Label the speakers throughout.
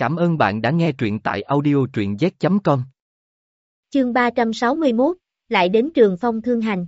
Speaker 1: Cảm ơn bạn đã nghe truyện tại audio truyện z.com.
Speaker 2: Chương 361, lại đến trường phong thương hành.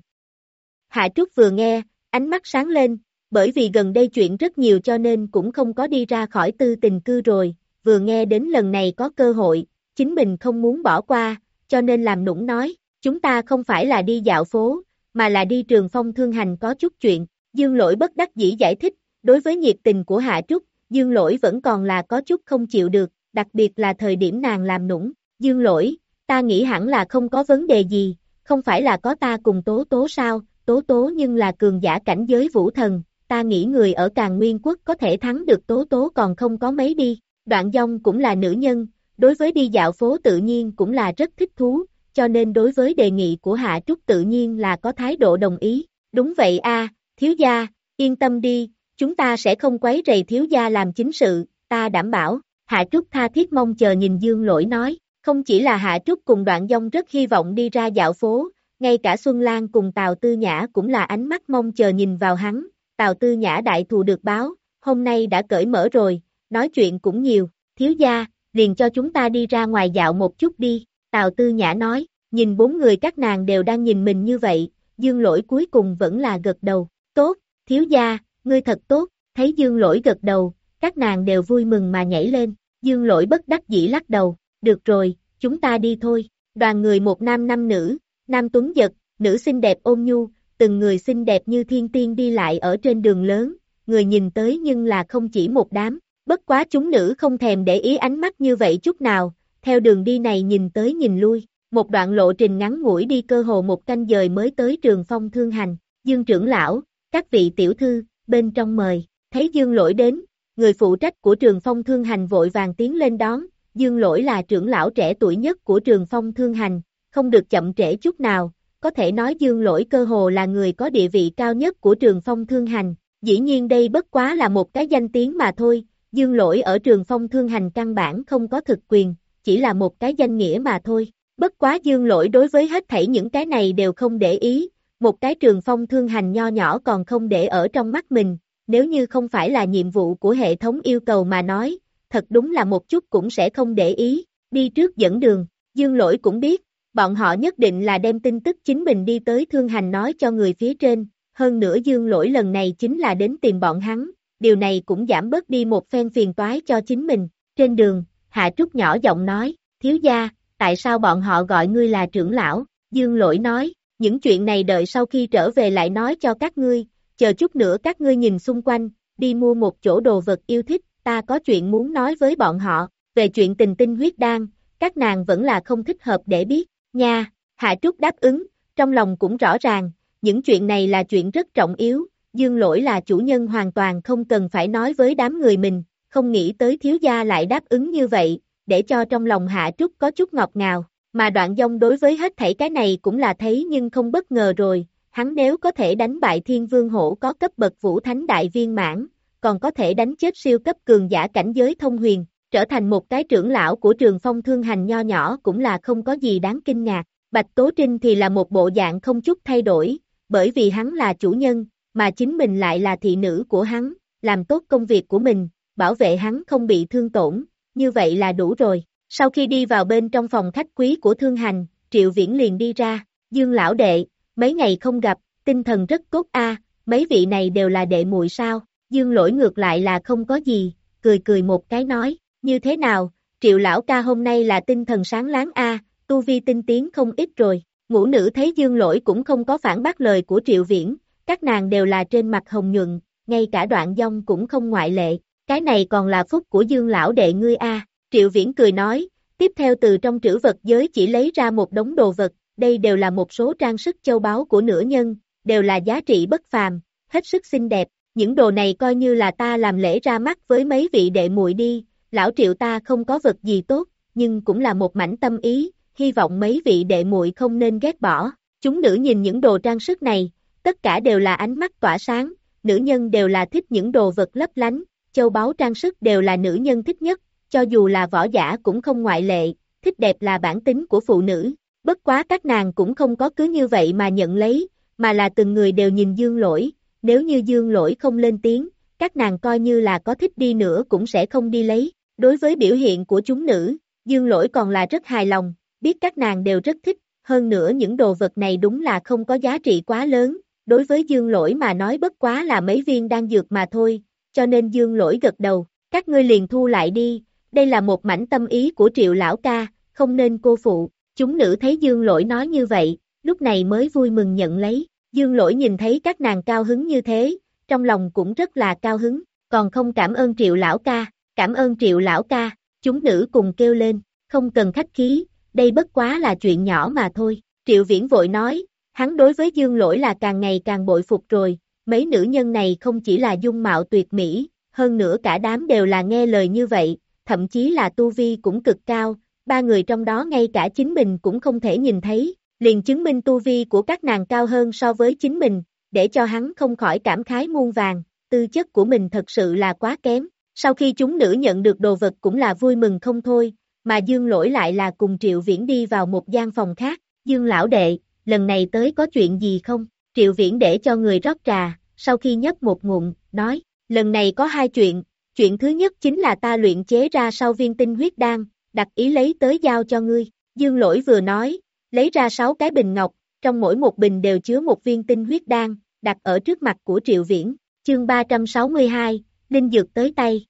Speaker 2: Hạ Trúc vừa nghe, ánh mắt sáng lên, bởi vì gần đây chuyện rất nhiều cho nên cũng không có đi ra khỏi tư tình cư rồi, vừa nghe đến lần này có cơ hội, chính mình không muốn bỏ qua, cho nên làm nũng nói, chúng ta không phải là đi dạo phố, mà là đi trường phong thương hành có chút chuyện, dương lỗi bất đắc dĩ giải thích, đối với nhiệt tình của Hạ Trúc, dương lỗi vẫn còn là có chút không chịu được, đặc biệt là thời điểm nàng làm nũng, dương lỗi, ta nghĩ hẳn là không có vấn đề gì, không phải là có ta cùng tố tố sao, tố tố nhưng là cường giả cảnh giới vũ thần, ta nghĩ người ở càng nguyên quốc có thể thắng được tố tố còn không có mấy đi, đoạn dông cũng là nữ nhân, đối với đi dạo phố tự nhiên cũng là rất thích thú, cho nên đối với đề nghị của Hạ Trúc tự nhiên là có thái độ đồng ý, đúng vậy a thiếu gia, yên tâm đi, chúng ta sẽ không quấy rầy thiếu gia làm chính sự, ta đảm bảo, Hạ Trúc tha thiết mong chờ nhìn Dương Lỗi nói, không chỉ là Hạ Trúc cùng đoạn dông rất hy vọng đi ra dạo phố, ngay cả Xuân Lan cùng Tào Tư Nhã cũng là ánh mắt mong chờ nhìn vào hắn, Tào Tư Nhã đại thù được báo, hôm nay đã cởi mở rồi, nói chuyện cũng nhiều, thiếu gia, liền cho chúng ta đi ra ngoài dạo một chút đi, Tào Tư Nhã nói, nhìn bốn người các nàng đều đang nhìn mình như vậy, Dương Lỗi cuối cùng vẫn là gật đầu, tốt, thiếu gia, ngươi thật tốt, thấy Dương Lỗi gật đầu, các nàng đều vui mừng mà nhảy lên, Dương Lỗi bất đắc dĩ lắc đầu, được rồi, chúng ta đi thôi, đoàn người một nam năm nữ, nam tuấn giật, nữ xinh đẹp ôm nhu, từng người xinh đẹp như thiên tiên đi lại ở trên đường lớn, người nhìn tới nhưng là không chỉ một đám, bất quá chúng nữ không thèm để ý ánh mắt như vậy chút nào, theo đường đi này nhìn tới nhìn lui, một đoạn lộ trình ngắn ngủi đi cơ hồ một canh dời mới tới trường phong thương hành, dương trưởng lão, các vị tiểu thư, bên trong mời, thấy dương lỗi đến, người phụ trách của trường phong thương hành vội vàng tiến lên đón, dương lỗi là trưởng lão trẻ tuổi nhất của trường phong thương hành, không được chậm trễ chút nào, có thể nói dương lỗi cơ hồ là người có địa vị cao nhất của trường phong thương hành, dĩ nhiên đây bất quá là một cái danh tiếng mà thôi, dương lỗi ở trường phong thương hành căn bản không có thực quyền, chỉ là một cái danh nghĩa mà thôi, bất quá dương lỗi đối với hết thảy những cái này đều không để ý, một cái trường phong thương hành nho nhỏ còn không để ở trong mắt mình, nếu như không phải là nhiệm vụ của hệ thống yêu cầu mà nói, thật đúng là một chút cũng sẽ không để ý, đi trước dẫn đường, dương lỗi cũng biết, bọn họ nhất định là đem tin tức chính mình đi tới thương hành nói cho người phía trên, hơn nữa dương lỗi lần này chính là đến tìm bọn hắn, điều này cũng giảm bớt đi một phen phiền toái cho chính mình, trên đường, Hạ Trúc nhỏ giọng nói, thiếu gia, tại sao bọn họ gọi ngươi là trưởng lão, dương lỗi nói, những chuyện này đợi sau khi trở về lại nói cho các ngươi, chờ chút nữa các ngươi nhìn xung quanh, đi mua một chỗ đồ vật yêu thích, ta có chuyện muốn nói với bọn họ, về chuyện tình tinh huyết đan, các nàng vẫn là không thích hợp để biết, nha, Hạ Trúc đáp ứng, trong lòng cũng rõ ràng, những chuyện này là chuyện rất trọng yếu, dương lỗi là chủ nhân hoàn toàn không cần phải nói với đám người mình, không nghĩ tới thiếu gia lại đáp ứng như vậy, để cho trong lòng Hạ Trúc có chút ngọt ngào, mà đoạn dông đối với hết thảy cái này cũng là thấy nhưng không bất ngờ rồi, hắn nếu có thể đánh bại thiên vương hổ có cấp bậc vũ thánh đại viên mãn, còn có thể đánh chết siêu cấp cường giả cảnh giới thông huyền, trở thành một cái trưởng lão của trường phong thương hành nho nhỏ cũng là không có gì đáng kinh ngạc. Bạch Tố Trinh thì là một bộ dạng không chút thay đổi, bởi vì hắn là chủ nhân, mà chính mình lại là thị nữ của hắn, làm tốt công việc của mình, bảo vệ hắn không bị thương tổn, như vậy là đủ rồi. Sau khi đi vào bên trong phòng khách quý của thương hành, Triệu Viễn liền đi ra, Dương lão đệ, mấy ngày không gặp, tinh thần rất tốt a, mấy vị này đều là đệ muội sao, Dương lỗi ngược lại là không có gì, cười cười một cái nói, như thế nào, Triệu lão ca hôm nay là tinh thần sáng láng a, tu vi tinh tiến không ít rồi, ngũ nữ thấy Dương lỗi cũng không có phản bác lời của Triệu Viễn, các nàng đều là trên mặt hồng nhuận, ngay cả đoạn dông cũng không ngoại lệ, cái này còn là phúc của Dương lão đệ ngươi a. Triệu Viễn cười nói, tiếp theo từ trong trữ vật giới chỉ lấy ra một đống đồ vật, đây đều là một số trang sức châu báu của nửa nhân, đều là giá trị bất phàm, hết sức xinh đẹp, những đồ này coi như là ta làm lễ ra mắt với mấy vị đệ muội đi, lão triệu ta không có vật gì tốt, nhưng cũng là một mảnh tâm ý, hy vọng mấy vị đệ muội không nên ghét bỏ. Chúng nữ nhìn những đồ trang sức này, tất cả đều là ánh mắt tỏa sáng, nữ nhân đều là thích những đồ vật lấp lánh, châu báu trang sức đều là nữ nhân thích nhất, cho dù là võ giả cũng không ngoại lệ, thích đẹp là bản tính của phụ nữ, bất quá các nàng cũng không có cứ như vậy mà nhận lấy, mà là từng người đều nhìn dương lỗi, nếu như dương lỗi không lên tiếng, các nàng coi như là có thích đi nữa cũng sẽ không đi lấy, Đối với biểu hiện của chúng nữ, dương lỗi còn là rất hài lòng, biết các nàng đều rất thích, hơn nữa những đồ vật này đúng là không có giá trị quá lớn, đối với dương lỗi mà nói bất quá là mấy viên đang dược mà thôi, cho nên dương lỗi gật đầu, các ngươi liền thu lại đi, đây là một mảnh tâm ý của triệu lão ca, không nên cô phụ, chúng nữ thấy dương lỗi nói như vậy, lúc này mới vui mừng nhận lấy, dương lỗi nhìn thấy các nàng cao hứng như thế, trong lòng cũng rất là cao hứng, còn không cảm ơn triệu lão ca, cảm ơn triệu lão ca, chúng nữ cùng kêu lên, không cần khách khí, đây bất quá là chuyện nhỏ mà thôi, triệu viễn vội nói, hắn đối với dương lỗi là càng ngày càng bội phục rồi, mấy nữ nhân này không chỉ là dung mạo tuyệt mỹ, hơn nữa cả đám đều là nghe lời như vậy, thậm chí là tu vi cũng cực cao, ba người trong đó ngay cả chính mình cũng không thể nhìn thấy, liền chứng minh tu vi của các nàng cao hơn so với chính mình, để cho hắn không khỏi cảm khái muôn vàng, tư chất của mình thật sự là quá kém. Sau khi chúng nữ nhận được đồ vật cũng là vui mừng không thôi, mà Dương lỗi lại là cùng Triệu Viễn đi vào một gian phòng khác, Dương lão đệ, lần này tới có chuyện gì không? Triệu Viễn để cho người rót trà, sau khi nhấp một ngụm, nói, lần này có hai chuyện, chuyện thứ nhất chính là ta luyện chế ra sau viên tinh huyết đan, đặt ý lấy tới giao cho ngươi. Dương lỗi vừa nói, lấy ra sáu cái bình ngọc, trong mỗi một bình đều chứa một viên tinh huyết đan, đặt ở trước mặt của Triệu Viễn, chương 362, Linh Dược tới tay.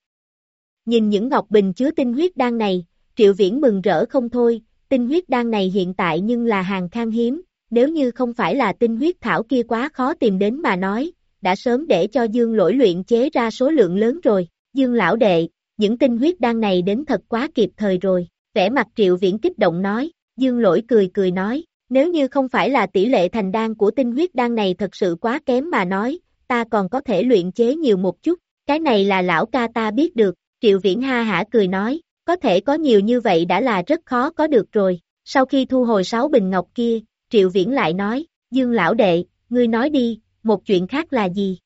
Speaker 2: Nhìn những ngọc bình chứa tinh huyết đan này, Triệu Viễn mừng rỡ không thôi, tinh huyết đan này hiện tại nhưng là hàng khan hiếm, nếu như không phải là tinh huyết thảo kia quá khó tìm đến mà nói, đã sớm để cho Dương lỗi luyện chế ra số lượng lớn rồi, Dương lão đệ, những tinh huyết đan này đến thật quá kịp thời rồi, vẻ mặt Triệu Viễn kích động nói, Dương lỗi cười cười nói, nếu như không phải là tỷ lệ thành đan của tinh huyết đan này thật sự quá kém mà nói, ta còn có thể luyện chế nhiều một chút, cái này là lão ca ta biết được, Triệu Viễn ha hả cười nói, có thể có nhiều như vậy đã là rất khó có được rồi, sau khi thu hồi sáu bình ngọc kia, Triệu Viễn lại nói, Dương lão đệ, ngươi nói đi, một chuyện khác là gì?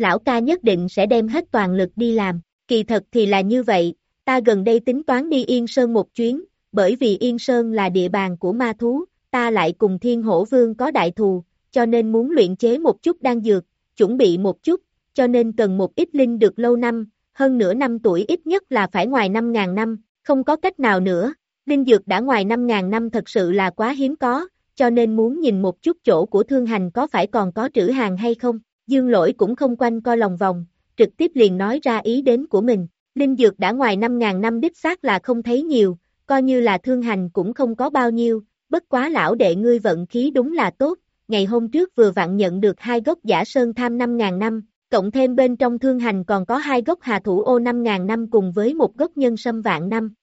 Speaker 2: Lão ca nhất định sẽ đem hết toàn lực đi làm, kỳ thật thì là như vậy, ta gần đây tính toán đi Yên Sơn một chuyến, bởi vì Yên Sơn là địa bàn của ma thú, ta lại cùng Thiên Hổ Vương có đại thù, cho nên muốn luyện chế một chút đan dược, chuẩn bị một chút, cho nên cần một ít linh được lâu năm, hơn nửa năm tuổi ít nhất là phải ngoài 5.000 năm, không có cách nào nữa, linh dược đã ngoài 5.000 năm thật sự là quá hiếm có, cho nên muốn nhìn một chút chỗ của thương hành có phải còn có trữ hàng hay không, dương lỗi cũng không quanh co lòng vòng, trực tiếp liền nói ra ý đến của mình, linh dược đã ngoài 5.000 năm đích xác là không thấy nhiều, coi như là thương hành cũng không có bao nhiêu, bất quá lão đệ ngươi vận khí đúng là tốt, ngày hôm trước vừa vặn nhận được hai gốc giả sơn tham 5.000 năm, cộng thêm bên trong thương hành còn có hai gốc hà thủ ô 5.000 năm cùng với một gốc nhân sâm vạn năm.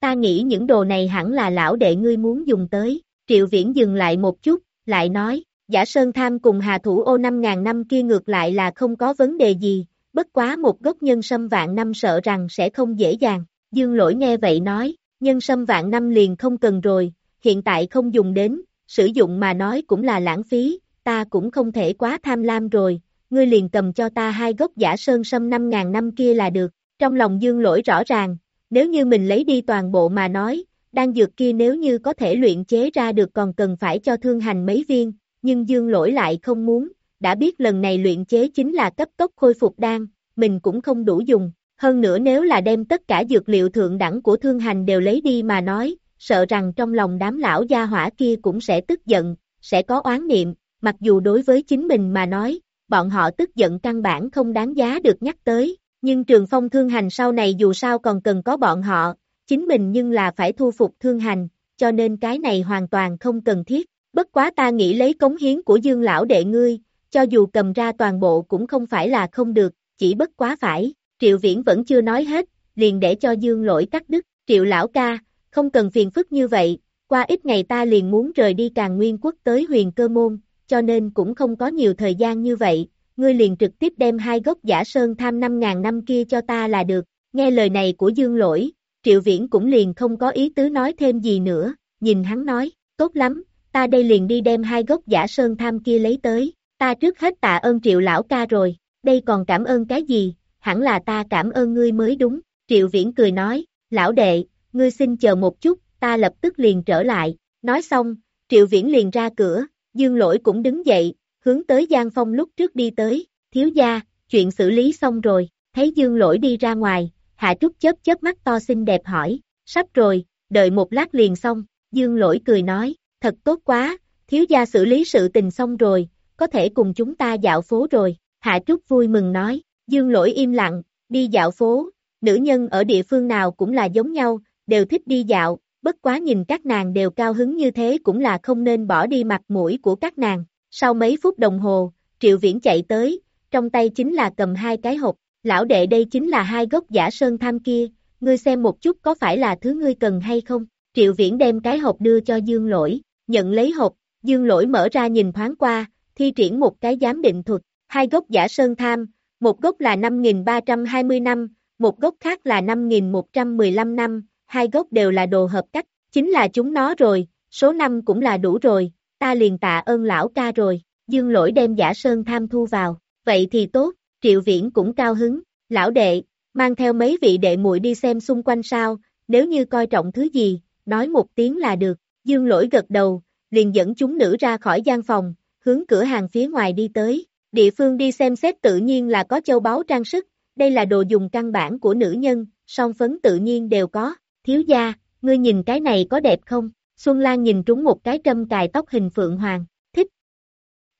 Speaker 2: Ta nghĩ những đồ này hẳn là lão đệ ngươi muốn dùng tới, triệu viễn dừng lại một chút, lại nói, giả sơn tham cùng hà thủ ô 5.000 năm kia ngược lại là không có vấn đề gì, bất quá một gốc nhân sâm vạn năm sợ rằng sẽ không dễ dàng, dương lỗi nghe vậy nói, nhân sâm vạn năm liền không cần rồi, hiện tại không dùng đến, sử dụng mà nói cũng là lãng phí, ta cũng không thể quá tham lam rồi, ngươi liền cầm cho ta hai gốc giả sơn sâm 5.000 năm kia là được, trong lòng dương lỗi rõ ràng, nếu như mình lấy đi toàn bộ mà nói, đan dược kia nếu như có thể luyện chế ra được còn cần phải cho thương hành mấy viên, nhưng dương lỗi lại không muốn, đã biết lần này luyện chế chính là cấp tốc khôi phục đan, mình cũng không đủ dùng, hơn nữa nếu là đem tất cả dược liệu thượng đẳng của thương hành đều lấy đi mà nói, sợ rằng trong lòng đám lão gia hỏa kia cũng sẽ tức giận, sẽ có oán niệm, mặc dù đối với chính mình mà nói, bọn họ tức giận căn bản không đáng giá được nhắc tới, nhưng trường phong thương hành sau này dù sao còn cần có bọn họ, chính mình nhưng là phải thu phục thương hành, cho nên cái này hoàn toàn không cần thiết, bất quá ta nghĩ lấy cống hiến của dương lão đệ ngươi, cho dù cầm ra toàn bộ cũng không phải là không được, chỉ bất quá phải, triệu viễn vẫn chưa nói hết, liền để cho dương lỗi cắt đứt, triệu lão ca, không cần phiền phức như vậy, qua ít ngày ta liền muốn rời đi càng nguyên quốc tới huyền cơ môn, cho nên cũng không có nhiều thời gian như vậy, ngươi liền trực tiếp đem hai gốc giả sơn tham 5.000 năm kia cho ta là được, nghe lời này của dương lỗi, triệu viễn cũng liền không có ý tứ nói thêm gì nữa, nhìn hắn nói, tốt lắm, ta đây liền đi đem hai gốc giả sơn tham kia lấy tới, ta trước hết tạ ơn triệu lão ca rồi, đây còn cảm ơn cái gì, hẳn là ta cảm ơn ngươi mới đúng, triệu viễn cười nói, lão đệ, ngươi xin chờ một chút, ta lập tức liền trở lại, nói xong, triệu viễn liền ra cửa, dương lỗi cũng đứng dậy, hướng tới Giang Phong lúc trước đi tới, thiếu gia, chuyện xử lý xong rồi, thấy dương lỗi đi ra ngoài, Hạ Trúc chớp chớp mắt to xinh đẹp hỏi, sắp rồi, đợi một lát liền xong, Dương lỗi cười nói, thật tốt quá, thiếu gia xử lý sự tình xong rồi, có thể cùng chúng ta dạo phố rồi, Hạ Trúc vui mừng nói, Dương lỗi im lặng, đi dạo phố, nữ nhân ở địa phương nào cũng là giống nhau, đều thích đi dạo, bất quá nhìn các nàng đều cao hứng như thế cũng là không nên bỏ đi mặt mũi của các nàng. Sau mấy phút đồng hồ, Triệu Viễn chạy tới, trong tay chính là cầm hai cái hộp, lão đệ đây chính là hai gốc giả sơn tham kia, ngươi xem một chút có phải là thứ ngươi cần hay không? Triệu Viễn đem cái hộp đưa cho Dương Lỗi, nhận lấy hộp, Dương Lỗi mở ra nhìn thoáng qua, thi triển một cái giám định thuật, hai gốc giả sơn tham, một gốc là 5.320 năm, một gốc khác là 5.115 năm, hai gốc đều là đồ hợp cách, chính là chúng nó rồi, số năm cũng là đủ rồi, ta liền tạ ơn lão ca rồi, dương lỗi đem giả sơn tham thu vào, vậy thì tốt, triệu viễn cũng cao hứng, lão đệ, mang theo mấy vị đệ muội đi xem xung quanh sao, nếu như coi trọng thứ gì, nói một tiếng là được, dương lỗi gật đầu, liền dẫn chúng nữ ra khỏi gian phòng, hướng cửa hàng phía ngoài đi tới, địa phương đi xem xét tự nhiên là có châu báu trang sức, đây là đồ dùng căn bản của nữ nhân, song phấn tự nhiên đều có, thiếu gia, ngươi nhìn cái này có đẹp không? Xuân Lan nhìn trúng một cái trâm cài tóc hình phượng hoàng, thích.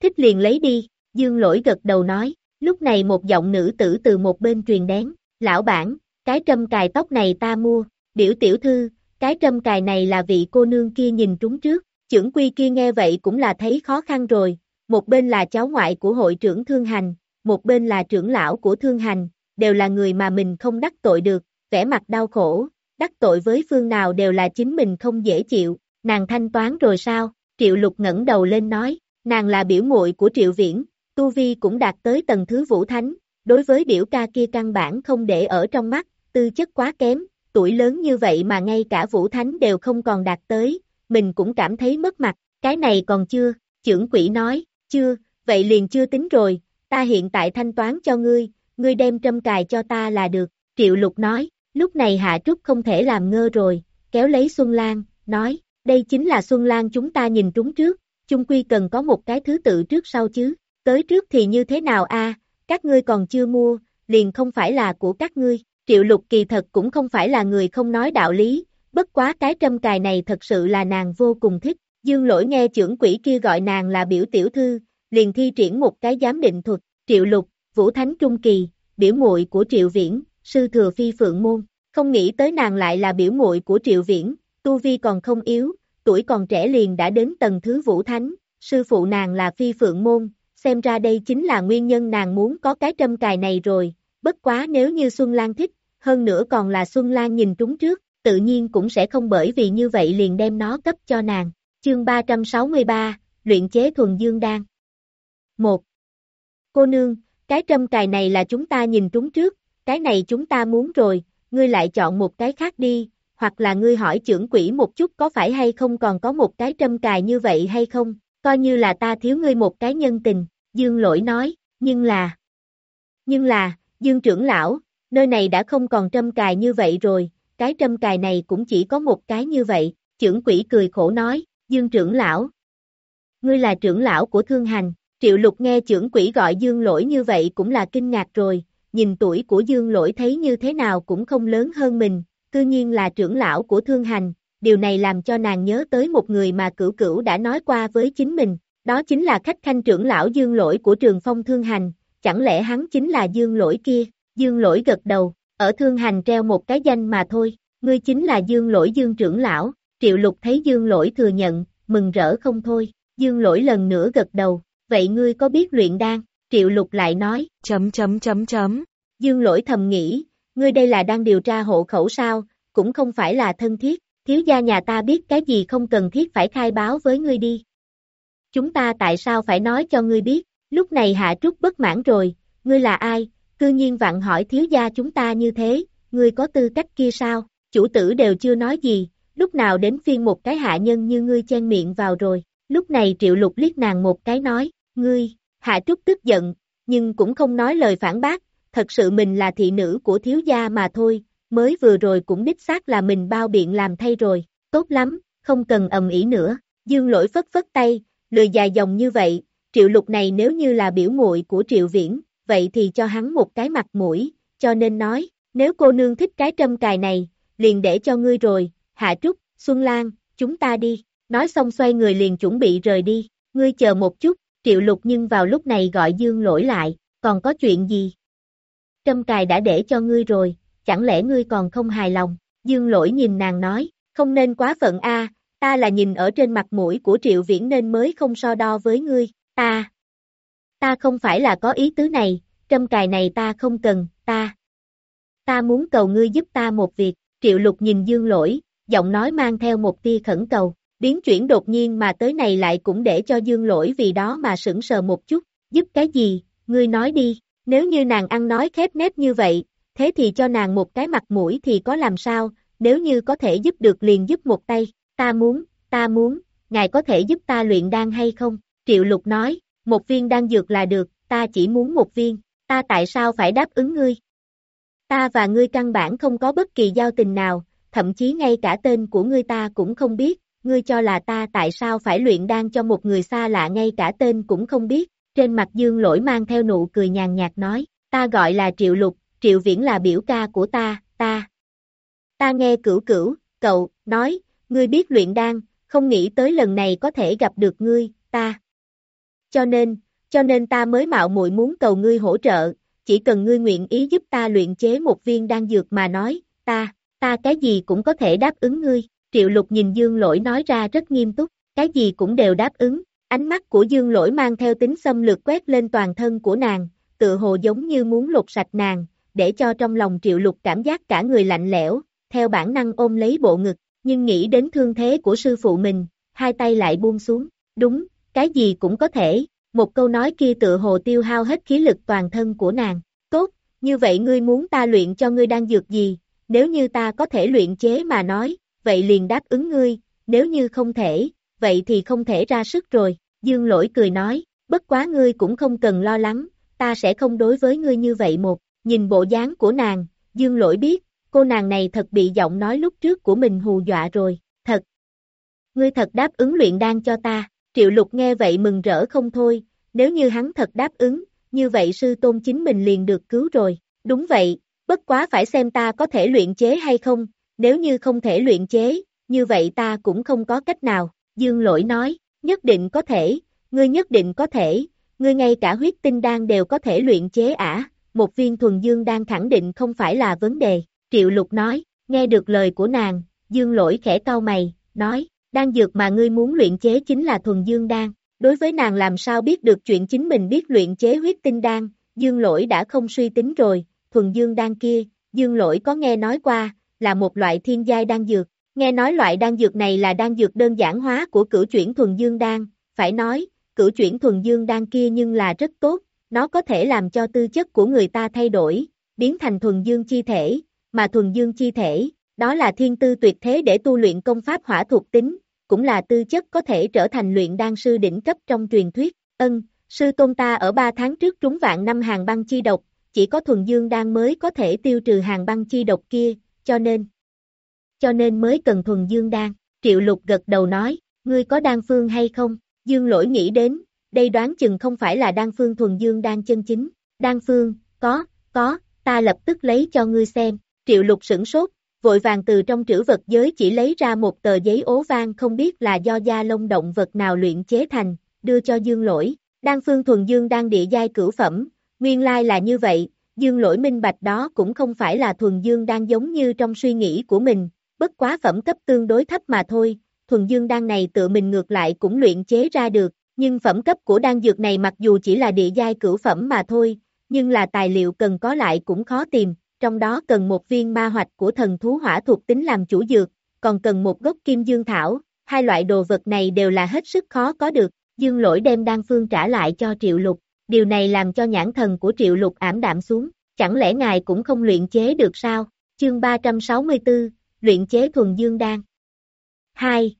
Speaker 2: Thích liền lấy đi, dương lỗi gật đầu nói, lúc này một giọng nữ tử từ một bên truyền đến, lão bản, cái trâm cài tóc này ta mua, biểu tiểu thư, cái trâm cài này là vị cô nương kia nhìn trúng trước, trưởng quy kia nghe vậy cũng là thấy khó khăn rồi, một bên là cháu ngoại của hội trưởng Thương Hành, một bên là trưởng lão của Thương Hành, đều là người mà mình không đắc tội được, vẻ mặt đau khổ, đắc tội với phương nào đều là chính mình không dễ chịu, nàng thanh toán rồi sao, triệu lục ngẩng đầu lên nói, nàng là biểu muội của triệu viễn, tu vi cũng đạt tới tầng thứ vũ thánh, đối với biểu ca kia căn bản không để ở trong mắt, tư chất quá kém, tuổi lớn như vậy mà ngay cả vũ thánh đều không còn đạt tới, mình cũng cảm thấy mất mặt, cái này còn chưa, trưởng quỷ nói, chưa, vậy liền chưa tính rồi, ta hiện tại thanh toán cho ngươi, ngươi đem trâm cài cho ta là được, triệu lục nói, lúc này Hạ Trúc không thể làm ngơ rồi, kéo lấy Xuân Lan, nói, đây chính là Xuân Lan chúng ta nhìn trúng trước, chung quy cần có một cái thứ tự trước sau chứ, tới trước thì như thế nào a? các ngươi còn chưa mua, liền không phải là của các ngươi, triệu lục kỳ thật cũng không phải là người không nói đạo lý, bất quá cái trâm cài này thật sự là nàng vô cùng thích, dương lỗi nghe trưởng quỷ kia gọi nàng là biểu tiểu thư, liền thi triển một cái giám định thuật, triệu lục, vũ thánh trung kỳ, biểu muội của triệu viễn, sư thừa phi phượng môn, không nghĩ tới nàng lại là biểu muội của triệu viễn, tu vi còn không yếu, tuổi còn trẻ liền đã đến tầng thứ vũ thánh, sư phụ nàng là phi phượng môn, xem ra đây chính là nguyên nhân nàng muốn có cái trâm cài này rồi, bất quá nếu như Xuân Lan thích, hơn nữa còn là Xuân Lan nhìn trúng trước, tự nhiên cũng sẽ không bởi vì như vậy liền đem nó cấp cho nàng. Chương 363, Luyện chế thuần dương đan 1. Cô nương, cái trâm cài này là chúng ta nhìn trúng trước, cái này chúng ta muốn rồi, ngươi lại chọn một cái khác đi, hoặc là ngươi hỏi trưởng quỷ một chút có phải hay không còn có một cái trâm cài như vậy hay không, coi như là ta thiếu ngươi một cái nhân tình, Dương lỗi nói, nhưng là, nhưng là, Dương trưởng lão, nơi này đã không còn trâm cài như vậy rồi, cái trâm cài này cũng chỉ có một cái như vậy, trưởng quỷ cười khổ nói, Dương trưởng lão, ngươi là trưởng lão của thương hành, triệu lục nghe trưởng quỷ gọi Dương lỗi như vậy cũng là kinh ngạc rồi, nhìn tuổi của Dương Lỗi thấy như thế nào cũng không lớn hơn mình, cư nhiên là trưởng lão của thương hành, điều này làm cho nàng nhớ tới một người mà cửu cửu đã nói qua với chính mình, đó chính là khách khanh trưởng lão Dương Lỗi của trường phong thương hành, chẳng lẽ hắn chính là Dương Lỗi kia, Dương Lỗi gật đầu, ở thương hành treo một cái danh mà thôi, ngươi chính là Dương Lỗi Dương trưởng lão, triệu lục thấy Dương Lỗi thừa nhận, mừng rỡ không thôi, Dương Lỗi lần nữa gật đầu, vậy ngươi có biết luyện đan, Triệu Lục lại nói, chấm chấm chấm chấm. Dương lỗi thầm nghĩ, ngươi đây là đang điều tra hộ khẩu sao, cũng không phải là thân thiết, thiếu gia nhà ta biết cái gì không cần thiết phải khai báo với ngươi đi. Chúng ta tại sao phải nói cho ngươi biết, lúc này Hạ Trúc bất mãn rồi, ngươi là ai, cư nhiên vặn hỏi thiếu gia chúng ta như thế, ngươi có tư cách kia sao, chủ tử đều chưa nói gì, lúc nào đến phiên một cái hạ nhân như ngươi chen miệng vào rồi, lúc này triệu lục liếc nàng một cái nói, ngươi, Hạ Trúc tức giận, nhưng cũng không nói lời phản bác, thật sự mình là thị nữ của thiếu gia mà thôi, mới vừa rồi cũng đích xác là mình bao biện làm thay rồi, tốt lắm, không cần ầm ĩ nữa, dương lỗi phất phất tay, lười dài dòng như vậy, triệu lục này nếu như là biểu muội của triệu viễn, vậy thì cho hắn một cái mặt mũi, cho nên nói, nếu cô nương thích cái trâm cài này, liền để cho ngươi rồi, Hạ Trúc, Xuân Lan, chúng ta đi, nói xong xoay người liền chuẩn bị rời đi, ngươi chờ một chút, triệu lục nhưng vào lúc này gọi Dương lỗi lại, còn có chuyện gì? Trâm cài đã để cho ngươi rồi, chẳng lẽ ngươi còn không hài lòng, Dương lỗi nhìn nàng nói, không nên quá phận a ta là nhìn ở trên mặt mũi của triệu viễn nên mới không so đo với ngươi, ta, ta không phải là có ý tứ này, trâm cài này ta không cần, ta, ta muốn cầu ngươi giúp ta một việc, triệu lục nhìn dương lỗi, giọng nói mang theo một tia khẩn cầu, biến chuyển đột nhiên mà tới này lại cũng để cho dương lỗi vì đó mà sững sờ một chút, giúp cái gì, ngươi nói đi, nếu như nàng ăn nói khép nép như vậy, thế thì cho nàng một cái mặt mũi thì có làm sao, nếu như có thể giúp được liền giúp một tay, ta muốn, ta muốn, ngài có thể giúp ta luyện đan hay không? Triệu lục nói, một viên đan dược là được, ta chỉ muốn một viên, ta tại sao phải đáp ứng ngươi? Ta và ngươi căn bản không có bất kỳ giao tình nào, thậm chí ngay cả tên của ngươi ta cũng không biết, ngươi cho là ta tại sao phải luyện đan cho một người xa lạ ngay cả tên cũng không biết, trên mặt dương lỗi mang theo nụ cười nhàn nhạt nói, ta gọi là Triệu Lục, Triệu Viễn là biểu ca của ta, ta. Ta nghe cửu cửu, cậu, nói, ngươi biết luyện đan, không nghĩ tới lần này có thể gặp được ngươi, ta. Cho nên, cho nên ta mới mạo muội muốn cầu ngươi hỗ trợ, chỉ cần ngươi nguyện ý giúp ta luyện chế một viên đan dược mà nói, ta, ta cái gì cũng có thể đáp ứng ngươi. Triệu lục nhìn dương lỗi nói ra rất nghiêm túc, cái gì cũng đều đáp ứng. Ánh mắt của dương lỗi mang theo tính xâm lược quét lên toàn thân của nàng, tự hồ giống như muốn lột sạch nàng, để cho trong lòng triệu lục cảm giác cả người lạnh lẽo, theo bản năng ôm lấy bộ ngực, nhưng nghĩ đến thương thế của sư phụ mình, hai tay lại buông xuống, đúng, cái gì cũng có thể, một câu nói kia tự hồ tiêu hao hết khí lực toàn thân của nàng, tốt, như vậy ngươi muốn ta luyện cho ngươi đang dược gì, nếu như ta có thể luyện chế mà nói, vậy liền đáp ứng ngươi, nếu như không thể, vậy thì không thể ra sức rồi, dương lỗi cười nói, bất quá ngươi cũng không cần lo lắng, ta sẽ không đối với ngươi như vậy một, nhìn bộ dáng của nàng, dương lỗi biết, cô nàng này thật bị giọng nói lúc trước của mình hù dọa rồi, thật. Ngươi thật đáp ứng luyện đan cho ta, triệu lục nghe vậy mừng rỡ không thôi, nếu như hắn thật đáp ứng, như vậy sư tôn chính mình liền được cứu rồi, đúng vậy, bất quá phải xem ta có thể luyện chế hay không, nếu như không thể luyện chế, như vậy ta cũng không có cách nào, dương lỗi nói, nhất định có thể, ngươi nhất định có thể, ngươi ngay cả huyết tinh đan đều có thể luyện chế ả, một viên thuần dương đan khẳng định không phải là vấn đề, Triệu Lục nói, nghe được lời của nàng, dương lỗi khẽ cau mày, nói, đan dược mà ngươi muốn luyện chế chính là thuần dương đan. Đối với nàng làm sao biết được chuyện chính mình biết luyện chế huyết tinh đan, dương lỗi đã không suy tính rồi, thuần dương đan kia, dương lỗi có nghe nói qua, là một loại thiên giai đan dược. Nghe nói loại đan dược này là đan dược đơn giản hóa của cửu chuyển thuần dương đan, phải nói, cửu chuyển thuần dương đan kia nhưng là rất tốt, nó có thể làm cho tư chất của người ta thay đổi, biến thành thuần dương chi thể, mà thuần dương chi thể, đó là thiên tư tuyệt thế để tu luyện công pháp hỏa thuộc tính, cũng là tư chất có thể trở thành luyện đan sư đỉnh cấp trong truyền thuyết, ân, sư tôn ta ở ba tháng trước trúng vạn năm hàng băng chi độc, chỉ có thuần dương đan mới có thể tiêu trừ hàng băng chi độc kia, cho nên, cho nên mới cần thuần dương đan, triệu lục gật đầu nói, ngươi có đan phương hay không, dương lỗi nghĩ đến, đây đoán chừng không phải là đan phương thuần dương đan chân chính, đan phương, có, có, ta lập tức lấy cho ngươi xem, Triệu lục sửng sốt, vội vàng từ trong trữ vật giới chỉ lấy ra một tờ giấy ố vang không biết là do da lông động vật nào luyện chế thành, đưa cho dương lỗi. Đan phương thuần dương đang địa giai cửu phẩm, nguyên lai là như vậy, dương lỗi minh bạch đó cũng không phải là thuần dương đang giống như trong suy nghĩ của mình, bất quá phẩm cấp tương đối thấp mà thôi, thuần dương đan này tự mình ngược lại cũng luyện chế ra được, nhưng phẩm cấp của đan dược này mặc dù chỉ là địa giai cửu phẩm mà thôi, nhưng là tài liệu cần có lại cũng khó tìm, trong đó cần một viên ma hoạch của thần thú hỏa thuộc tính làm chủ dược, còn cần một gốc kim dương thảo, hai loại đồ vật này đều là hết sức khó có được, dương lỗi đem đan phương trả lại cho triệu lục, điều này làm cho nhãn thần của triệu lục ảm đạm xuống, chẳng lẽ ngài cũng không luyện chế được sao, chương 364, luyện chế thuần dương đan. 2.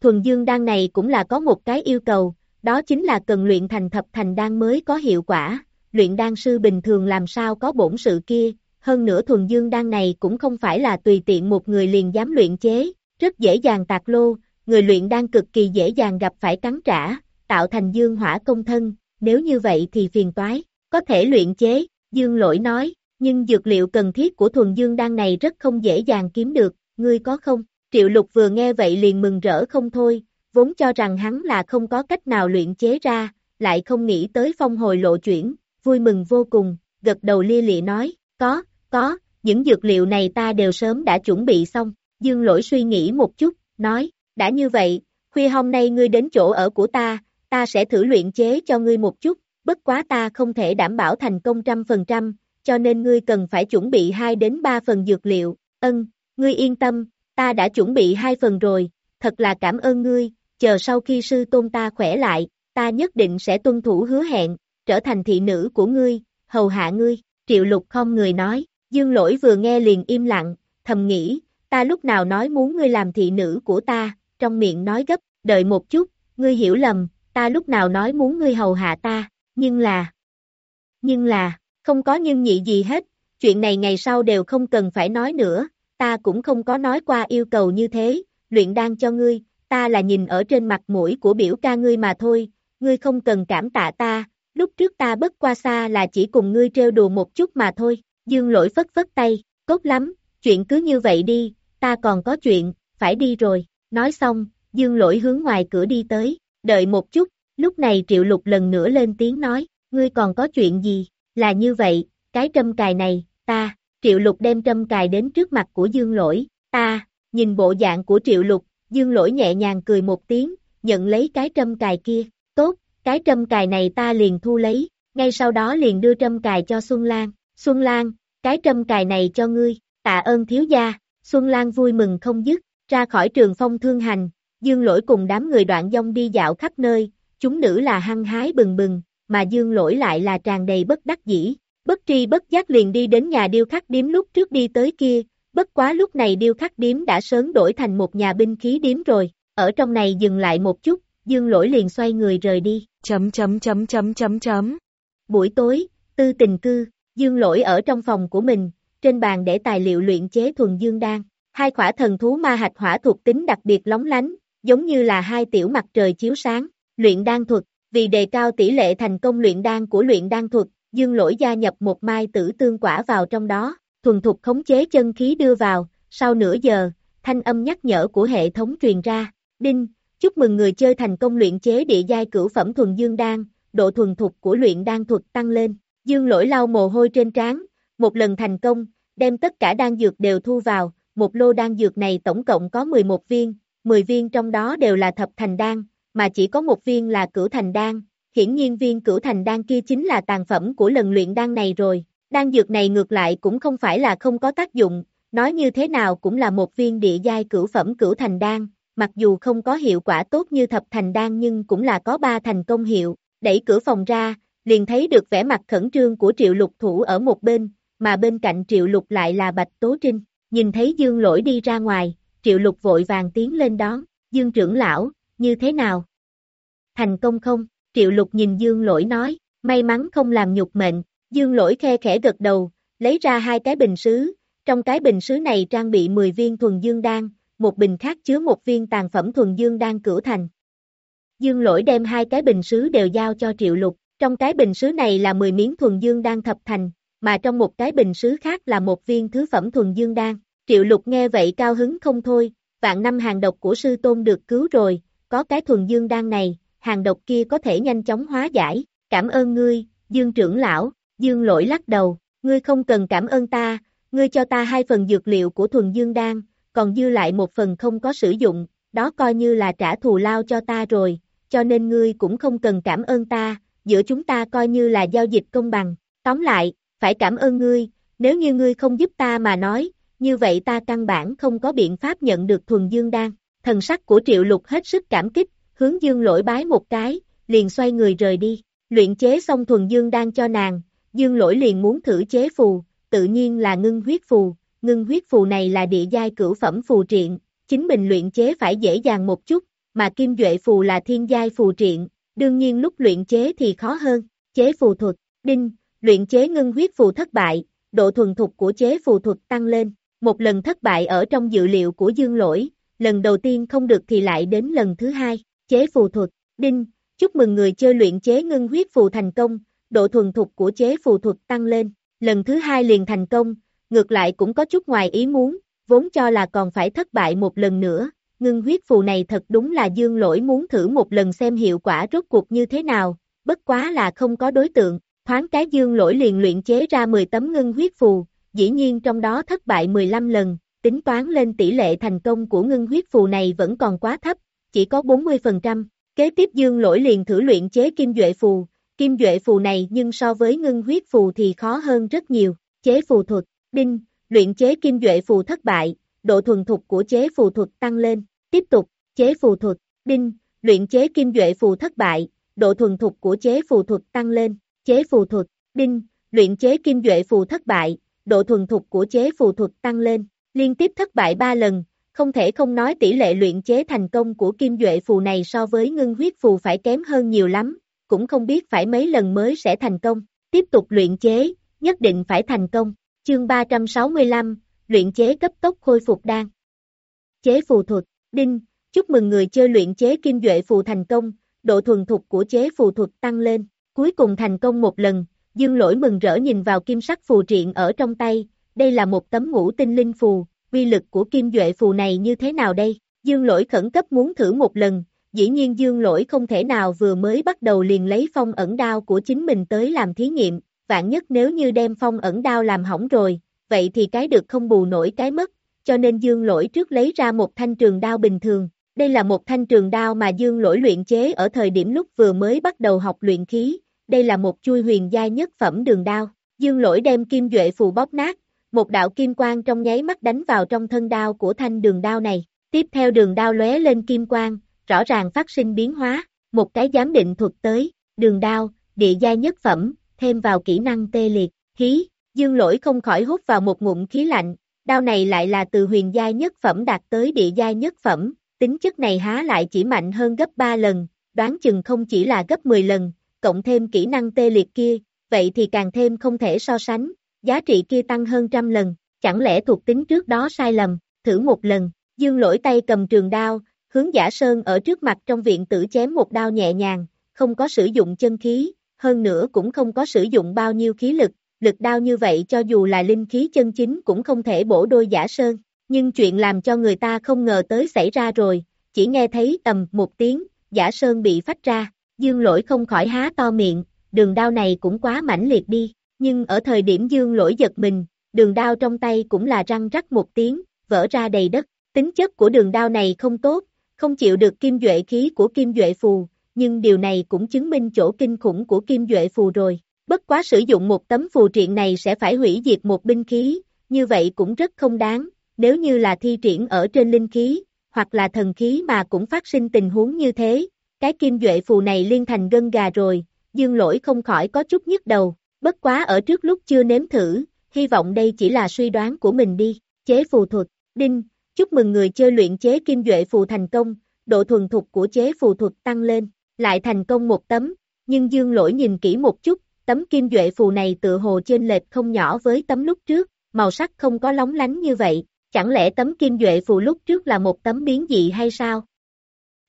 Speaker 2: Thuần dương đan này cũng là có một cái yêu cầu, đó chính là cần luyện thành thập thành đan mới có hiệu quả, luyện đan sư bình thường làm sao có bổn sự kia, hơn nữa thuần dương đan này cũng không phải là tùy tiện một người liền dám luyện chế, rất dễ dàng tạc lô, người luyện đan cực kỳ dễ dàng gặp phải cắn trả, tạo thành dương hỏa công thân, nếu như vậy thì phiền toái, có thể luyện chế, dương lỗi nói, nhưng dược liệu cần thiết của thuần dương đan này rất không dễ dàng kiếm được, ngươi có không? Triệu lục vừa nghe vậy liền mừng rỡ không thôi, vốn cho rằng hắn là không có cách nào luyện chế ra, lại không nghĩ tới phong hồi lộ chuyển, vui mừng vô cùng, gật đầu lia lịa nói, có, có, những dược liệu này ta đều sớm đã chuẩn bị xong, dương lỗi suy nghĩ một chút, nói, đã như vậy, khuya hôm nay ngươi đến chỗ ở của ta, ta sẽ thử luyện chế cho ngươi một chút, bất quá ta không thể đảm bảo thành công trăm phần trăm, cho nên ngươi cần phải chuẩn bị 2 đến 3 phần dược liệu, ân, ngươi yên tâm, ta đã chuẩn bị 2 phần rồi, thật là cảm ơn ngươi, chờ sau khi sư tôn ta khỏe lại, ta nhất định sẽ tuân thủ hứa hẹn, trở thành thị nữ của ngươi, hầu hạ ngươi, triệu lục không người nói, dương lỗi vừa nghe liền im lặng, thầm nghĩ, ta lúc nào nói muốn ngươi làm thị nữ của ta, trong miệng nói gấp, đợi một chút, ngươi hiểu lầm, ta lúc nào nói muốn ngươi hầu hạ ta, nhưng là, nhưng là, không có nhưng nhị gì hết, chuyện này ngày sau đều không cần phải nói nữa, ta cũng không có nói qua yêu cầu như thế, luyện đan cho ngươi, ta là nhìn ở trên mặt mũi của biểu ca ngươi mà thôi, ngươi không cần cảm tạ ta, lúc trước ta bất qua xa là chỉ cùng ngươi trêu đùa một chút mà thôi, dương lỗi phất phất tay, tốt lắm, chuyện cứ như vậy đi, ta còn có chuyện, phải đi rồi, nói xong, dương lỗi hướng ngoài cửa đi tới, đợi một chút, lúc này triệu lục lần nữa lên tiếng nói, ngươi còn có chuyện gì, là như vậy, cái trâm cài này, ta, triệu lục đem trâm cài đến trước mặt của dương lỗi, ta, nhìn bộ dạng của triệu lục, dương lỗi nhẹ nhàng cười một tiếng, nhận lấy cái trâm cài kia, tốt, cái trâm cài này ta liền thu lấy, ngay sau đó liền đưa trâm cài cho Xuân Lan, Xuân Lan, cái trâm cài này cho ngươi, tạ ơn thiếu gia, Xuân Lan vui mừng không dứt, ra khỏi trường phong thương hành, dương lỗi cùng đám người đoạn dông đi dạo khắp nơi, chúng nữ là hăng hái bừng bừng, mà dương lỗi lại là tràn đầy bất đắc dĩ, bất tri bất giác liền đi đến nhà điêu khắc điếm lúc trước đi tới kia, bất quá lúc này điêu khắc điếm đã sớm đổi thành một nhà binh khí điếm rồi, ở trong này dừng lại một chút, dương lỗi liền xoay người rời đi,
Speaker 3: chấm chấm chấm chấm chấm chấm.
Speaker 2: Buổi tối, tư tình cư, dương lỗi ở trong phòng của mình, trên bàn để tài liệu luyện chế thuần dương đan, hai khỏa thần thú ma hạch hỏa thuộc tính đặc biệt lóng lánh, giống như là hai tiểu mặt trời chiếu sáng, luyện đan thuật, vì đề cao tỷ lệ thành công luyện đan của luyện đan thuật, dương lỗi gia nhập một mai tử tương quả vào trong đó, thuần thục khống chế chân khí đưa vào, sau nửa giờ, thanh âm nhắc nhở của hệ thống truyền ra, đinh, chúc mừng người chơi thành công luyện chế địa giai cửu phẩm thuần dương đan, độ thuần thục của luyện đan thuật tăng lên, dương lỗi lau mồ hôi trên trán, một lần thành công, đem tất cả đan dược đều thu vào, một lô đan dược này tổng cộng có 11 viên, 10 viên trong đó đều là thập thành đan, mà chỉ có một viên là cửu thành đan, hiển nhiên viên cửu thành đan kia chính là tàn phẩm của lần luyện đan này rồi, đan dược này ngược lại cũng không phải là không có tác dụng, nói như thế nào cũng là một viên địa giai cửu phẩm cửu thành đan, mặc dù không có hiệu quả tốt như thập thành đan nhưng cũng là có ba thành công hiệu, đẩy cửa phòng ra, liền thấy được vẻ mặt khẩn trương của triệu lục thủ ở một bên, mà bên cạnh triệu lục lại là Bạch Tố Trinh, nhìn thấy dương lỗi đi ra ngoài, triệu lục vội vàng tiến lên đón, dương trưởng lão, như thế nào? Thành công không? Triệu lục nhìn dương lỗi nói, may mắn không làm nhục mệnh, dương lỗi khe khẽ gật đầu, lấy ra hai cái bình sứ, trong cái bình sứ này trang bị 10 viên thuần dương đan, một bình khác chứa một viên tàn phẩm thuần dương đan cửu thành. Dương lỗi đem hai cái bình sứ đều giao cho triệu lục, trong cái bình sứ này là 10 miếng thuần dương đan thập thành, mà trong một cái bình sứ khác là một viên thứ phẩm thuần dương đan. Triệu lục nghe vậy cao hứng không thôi, vạn năm hàng độc của sư tôn được cứu rồi, có cái thuần dương đan này, hàng độc kia có thể nhanh chóng hóa giải, cảm ơn ngươi, dương trưởng lão, dương lỗi lắc đầu, ngươi không cần cảm ơn ta, ngươi cho ta hai phần dược liệu của thuần dương đan, còn dư lại một phần không có sử dụng, đó coi như là trả thù lao cho ta rồi, cho nên ngươi cũng không cần cảm ơn ta, giữa chúng ta coi như là giao dịch công bằng, tóm lại, phải cảm ơn ngươi, nếu như ngươi không giúp ta mà nói, như vậy ta căn bản không có biện pháp nhận được thuần dương đan. Thần sắc của triệu lục hết sức cảm kích, hướng dương lỗi bái một cái, liền xoay người rời đi. Luyện chế xong thuần dương đan cho nàng, dương lỗi liền muốn thử chế phù, tự nhiên là ngưng huyết phù. Ngưng huyết phù này là địa giai cửu phẩm phù triện, chính mình luyện chế phải dễ dàng một chút, mà kim duệ phù là thiên giai phù triện, đương nhiên lúc luyện chế thì khó hơn. Chế phù thuật, đinh, luyện chế ngưng huyết phù thất bại, độ thuần thục của chế phù thuật tăng lên. Một lần thất bại ở trong dự liệu của dương lỗi, lần đầu tiên không được thì lại đến lần thứ hai, chế phù thuật, đinh, chúc mừng người chơi luyện chế ngưng huyết phù thành công, độ thuần thục của chế phù thuật tăng lên, lần thứ hai liền thành công, ngược lại cũng có chút ngoài ý muốn, vốn cho là còn phải thất bại một lần nữa, ngưng huyết phù này thật đúng là dương lỗi muốn thử một lần xem hiệu quả rốt cuộc như thế nào, bất quá là không có đối tượng, thoáng cái dương lỗi liền luyện chế ra 10 tấm ngưng huyết phù, dĩ nhiên trong đó thất bại 15 lần, tính toán lên tỷ lệ thành công của ngưng huyết phù này vẫn còn quá thấp, chỉ có 40%. Kế tiếp dương lỗi liền thử luyện chế kim duệ phù, kim duệ phù này nhưng so với ngưng huyết phù thì khó hơn rất nhiều, chế phù thuật, đinh, luyện chế kim duệ phù thất bại, độ thuần thục của chế phù thuật tăng lên, tiếp tục, chế phù thuật, đinh, luyện chế kim duệ phù thất bại, độ thuần thục của chế phù thuật tăng lên, chế phù thuật, đinh, luyện chế kim duệ phù thất bại, độ thuần thục của chế phù thuật tăng lên, liên tiếp thất bại 3 lần, không thể không nói tỷ lệ luyện chế thành công của kim duệ phù này so với ngưng huyết phù phải kém hơn nhiều lắm, cũng không biết phải mấy lần mới sẽ thành công, tiếp tục luyện chế, nhất định phải thành công, chương 365, luyện chế cấp tốc khôi phục đan. Chế phù thuật, đinh, chúc mừng người chơi luyện chế kim duệ phù thành công, độ thuần thục của chế phù thuật tăng lên, cuối cùng thành công một lần, dương lỗi mừng rỡ nhìn vào kim sắc phù triện ở trong tay, đây là một tấm ngũ tinh linh phù, quy lực của kim duệ phù này như thế nào đây? Dương lỗi khẩn cấp muốn thử một lần, dĩ nhiên dương lỗi không thể nào vừa mới bắt đầu liền lấy phong ẩn đao của chính mình tới làm thí nghiệm, vạn nhất nếu như đem phong ẩn đao làm hỏng rồi, vậy thì cái được không bù nổi cái mất, cho nên dương lỗi trước lấy ra một thanh trường đao bình thường, đây là một thanh trường đao mà dương lỗi luyện chế ở thời điểm lúc vừa mới bắt đầu học luyện khí, đây là một chui huyền giai nhất phẩm đường đao, dương lỗi đem kim duệ phù bóp nát, một đạo kim quang trong nháy mắt đánh vào trong thân đao của thanh đường đao này, tiếp theo đường đao lóe lên kim quang, rõ ràng phát sinh biến hóa, một cái giám định thuật tới, đường đao, địa giai nhất phẩm, thêm vào kỹ năng tê liệt, khí, dương lỗi không khỏi hút vào một ngụm khí lạnh, đao này lại là từ huyền giai nhất phẩm đạt tới địa giai nhất phẩm, tính chất này há lại chỉ mạnh hơn gấp 3 lần, đoán chừng không chỉ là gấp 10 lần, cộng thêm kỹ năng tê liệt kia, vậy thì càng thêm không thể so sánh, giá trị kia tăng hơn trăm lần, chẳng lẽ thuộc tính trước đó sai lầm, thử một lần, dương lỗi tay cầm trường đao, hướng giả sơn ở trước mặt trong viện tử chém một đao nhẹ nhàng, không có sử dụng chân khí, hơn nữa cũng không có sử dụng bao nhiêu khí lực, lực đao như vậy cho dù là linh khí chân chính cũng không thể bổ đôi giả sơn, nhưng chuyện làm cho người ta không ngờ tới xảy ra rồi, chỉ nghe thấy tầm một tiếng, giả sơn bị phách ra, dương lỗi không khỏi há to miệng, đường đao này cũng quá mãnh liệt đi, nhưng ở thời điểm dương lỗi giật mình, đường đao trong tay cũng là răng rắc một tiếng, vỡ ra đầy đất, tính chất của đường đao này không tốt, không chịu được kim duệ khí của kim duệ phù, nhưng điều này cũng chứng minh chỗ kinh khủng của kim duệ phù rồi. Bất quá sử dụng một tấm phù triện này sẽ phải hủy diệt một binh khí, như vậy cũng rất không đáng, nếu như là thi triển ở trên linh khí, hoặc là thần khí mà cũng phát sinh tình huống như thế, cái kim duệ phù này liên thành gân gà rồi, dương lỗi không khỏi có chút nhức đầu, bất quá ở trước lúc chưa nếm thử, hy vọng đây chỉ là suy đoán của mình đi, chế phù thuật, đinh, chúc mừng người chơi luyện chế kim duệ phù thành công, độ thuần thục của chế phù thuật tăng lên, lại thành công một tấm, nhưng dương lỗi nhìn kỹ một chút, tấm kim duệ phù này tự hồ trên lệch không nhỏ với tấm lúc trước, màu sắc không có lóng lánh như vậy, chẳng lẽ tấm kim duệ phù lúc trước là một tấm biến dị hay sao?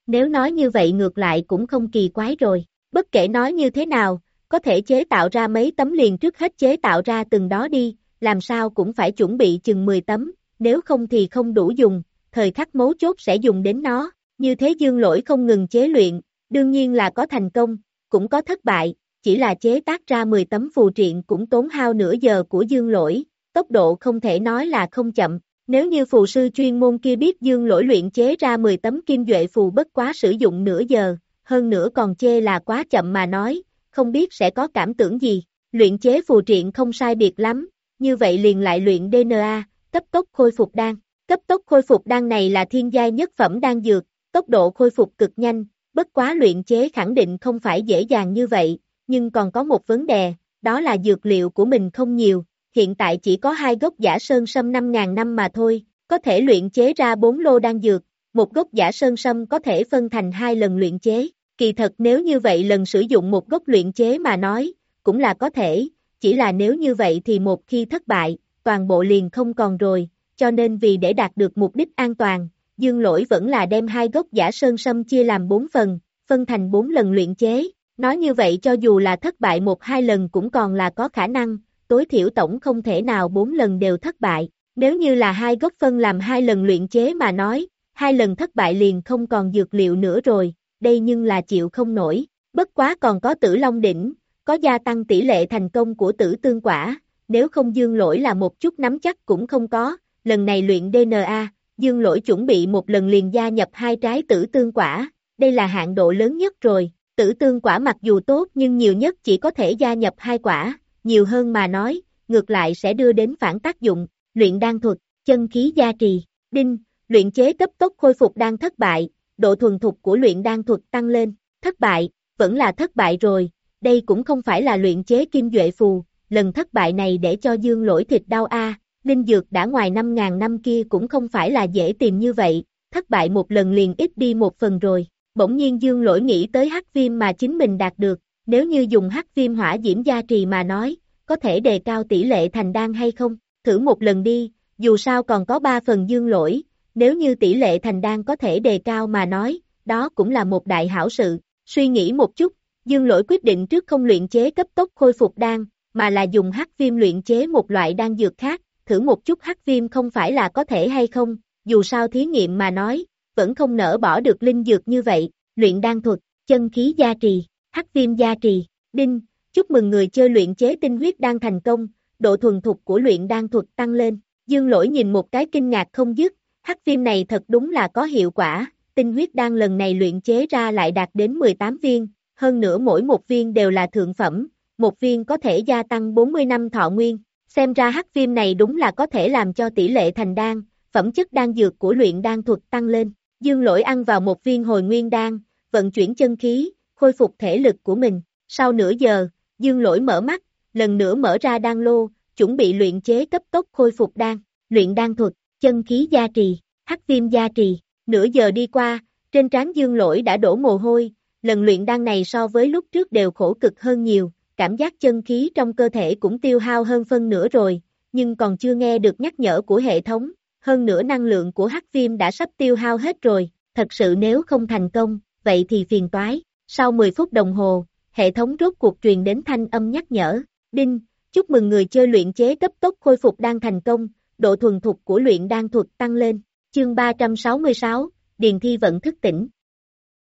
Speaker 2: Nếu nói như vậy ngược lại cũng không kỳ quái rồi, bất kể nói như thế nào, có thể chế tạo ra mấy tấm liền trước hết chế tạo ra từng đó đi, làm sao cũng phải chuẩn bị chừng 10 tấm, nếu không thì không đủ dùng, thời khắc mấu chốt sẽ dùng đến nó, như thế dương lỗi không ngừng chế luyện, đương nhiên là có thành công, cũng có thất bại, chỉ là chế tác ra 10 tấm phù triện cũng tốn hao nửa giờ của dương lỗi, tốc độ không thể nói là không chậm, nếu như phù sư chuyên môn kia biết dương lỗi luyện chế ra 10 tấm kim duệ phù bất quá sử dụng nửa giờ, hơn nữa còn chê là quá chậm mà nói, không biết sẽ có cảm tưởng gì, luyện chế phù triện không sai biệt lắm, như vậy liền lại luyện DNA, cấp tốc khôi phục đan. Cấp tốc khôi phục đan này là thiên giai nhất phẩm đan dược, tốc độ khôi phục cực nhanh, bất quá luyện chế khẳng định không phải dễ dàng như vậy, nhưng còn có một vấn đề, đó là dược liệu của mình không nhiều, hiện tại chỉ có hai gốc giả sơn sâm 5.000 năm mà thôi, có thể luyện chế ra 4 lô đan dược, một gốc giả sơn sâm có thể phân thành hai lần luyện chế, kỳ thật nếu như vậy lần sử dụng một gốc luyện chế mà nói, cũng là có thể, chỉ là nếu như vậy thì một khi thất bại, toàn bộ liền không còn rồi, cho nên vì để đạt được mục đích an toàn, dương lỗi vẫn là đem hai gốc giả sơn sâm chia làm bốn phần, phân thành bốn lần luyện chế, nói như vậy cho dù là thất bại một hai lần cũng còn là có khả năng, tối thiểu tổng không thể nào 4 lần đều thất bại. Nếu như là hai gốc phân làm hai lần luyện chế mà nói, hai lần thất bại liền không còn dược liệu nữa rồi, đây nhưng là chịu không nổi. Bất quá còn có tử long đỉnh, có gia tăng tỷ lệ thành công của tử tương quả, nếu không dương lỗi là một chút nắm chắc cũng không có, lần này luyện DNA, dương lỗi chuẩn bị một lần liền gia nhập hai trái tử tương quả, đây là hạn độ lớn nhất rồi, tử tương quả mặc dù tốt nhưng nhiều nhất chỉ có thể gia nhập hai quả, nhiều hơn mà nói, ngược lại sẽ đưa đến phản tác dụng, luyện đan thuật, chân khí gia trì, đinh, luyện chế cấp tốc khôi phục đan thất bại, độ thuần thục của luyện đan thuật tăng lên, thất bại, vẫn là thất bại rồi, đây cũng không phải là luyện chế kim duệ phù, lần thất bại này để cho dương lỗi thịt đau a linh dược đã ngoài 5.000 năm kia cũng không phải là dễ tìm như vậy, thất bại một lần liền ít đi một phần rồi, bỗng nhiên dương lỗi nghĩ tới hắc viêm mà chính mình đạt được, nếu như dùng hắc viêm hỏa diễm gia trì mà nói, có thể đề cao tỷ lệ thành đan hay không, thử một lần đi, dù sao còn có 3 phần dương lỗi, nếu như tỷ lệ thành đan có thể đề cao mà nói, đó cũng là một đại hảo sự, suy nghĩ một chút, dương lỗi quyết định trước không luyện chế cấp tốc khôi phục đan, mà là dùng hắc viêm luyện chế một loại đan dược khác, thử một chút hắc viêm không phải là có thể hay không, dù sao thí nghiệm mà nói, vẫn không nỡ bỏ được linh dược như vậy, luyện đan thuật, chân khí gia trì, hắc viêm gia trì, đinh, chúc mừng người chơi luyện chế tinh huyết đan thành công, độ thuần thục của luyện đan thuật tăng lên, dương lỗi nhìn một cái kinh ngạc không dứt, hắc viêm này thật đúng là có hiệu quả, tinh huyết đan lần này luyện chế ra lại đạt đến 18 viên, hơn nữa mỗi một viên đều là thượng phẩm, một viên có thể gia tăng 40 năm thọ nguyên, xem ra hắc viêm này đúng là có thể làm cho tỷ lệ thành đan, phẩm chất đan dược của luyện đan thuật tăng lên, dương lỗi ăn vào một viên hồi nguyên đan, vận chuyển chân khí, khôi phục thể lực của mình, sau nửa giờ, dương lỗi mở mắt, lần nữa mở ra đan lô, chuẩn bị luyện chế cấp tốc khôi phục đan, luyện đan thuật, chân khí gia trì, hắc viêm gia trì, nửa giờ đi qua, trên trán dương lỗi đã đổ mồ hôi, lần luyện đan này so với lúc trước đều khổ cực hơn nhiều, cảm giác chân khí trong cơ thể cũng tiêu hao hơn phân nửa rồi, nhưng còn chưa nghe được nhắc nhở của hệ thống, hơn nữa năng lượng của hắc viêm đã sắp tiêu hao hết rồi, thật sự nếu không thành công, vậy thì phiền toái. Sau 10 phút đồng hồ, hệ thống rốt cuộc truyền đến thanh âm nhắc nhở, đinh, chúc mừng người chơi luyện chế cấp tốc khôi phục đang thành công, độ thuần thục của luyện đang thuật tăng lên, chương 366, Điền Thi vận thức tỉnh.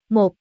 Speaker 2: 1.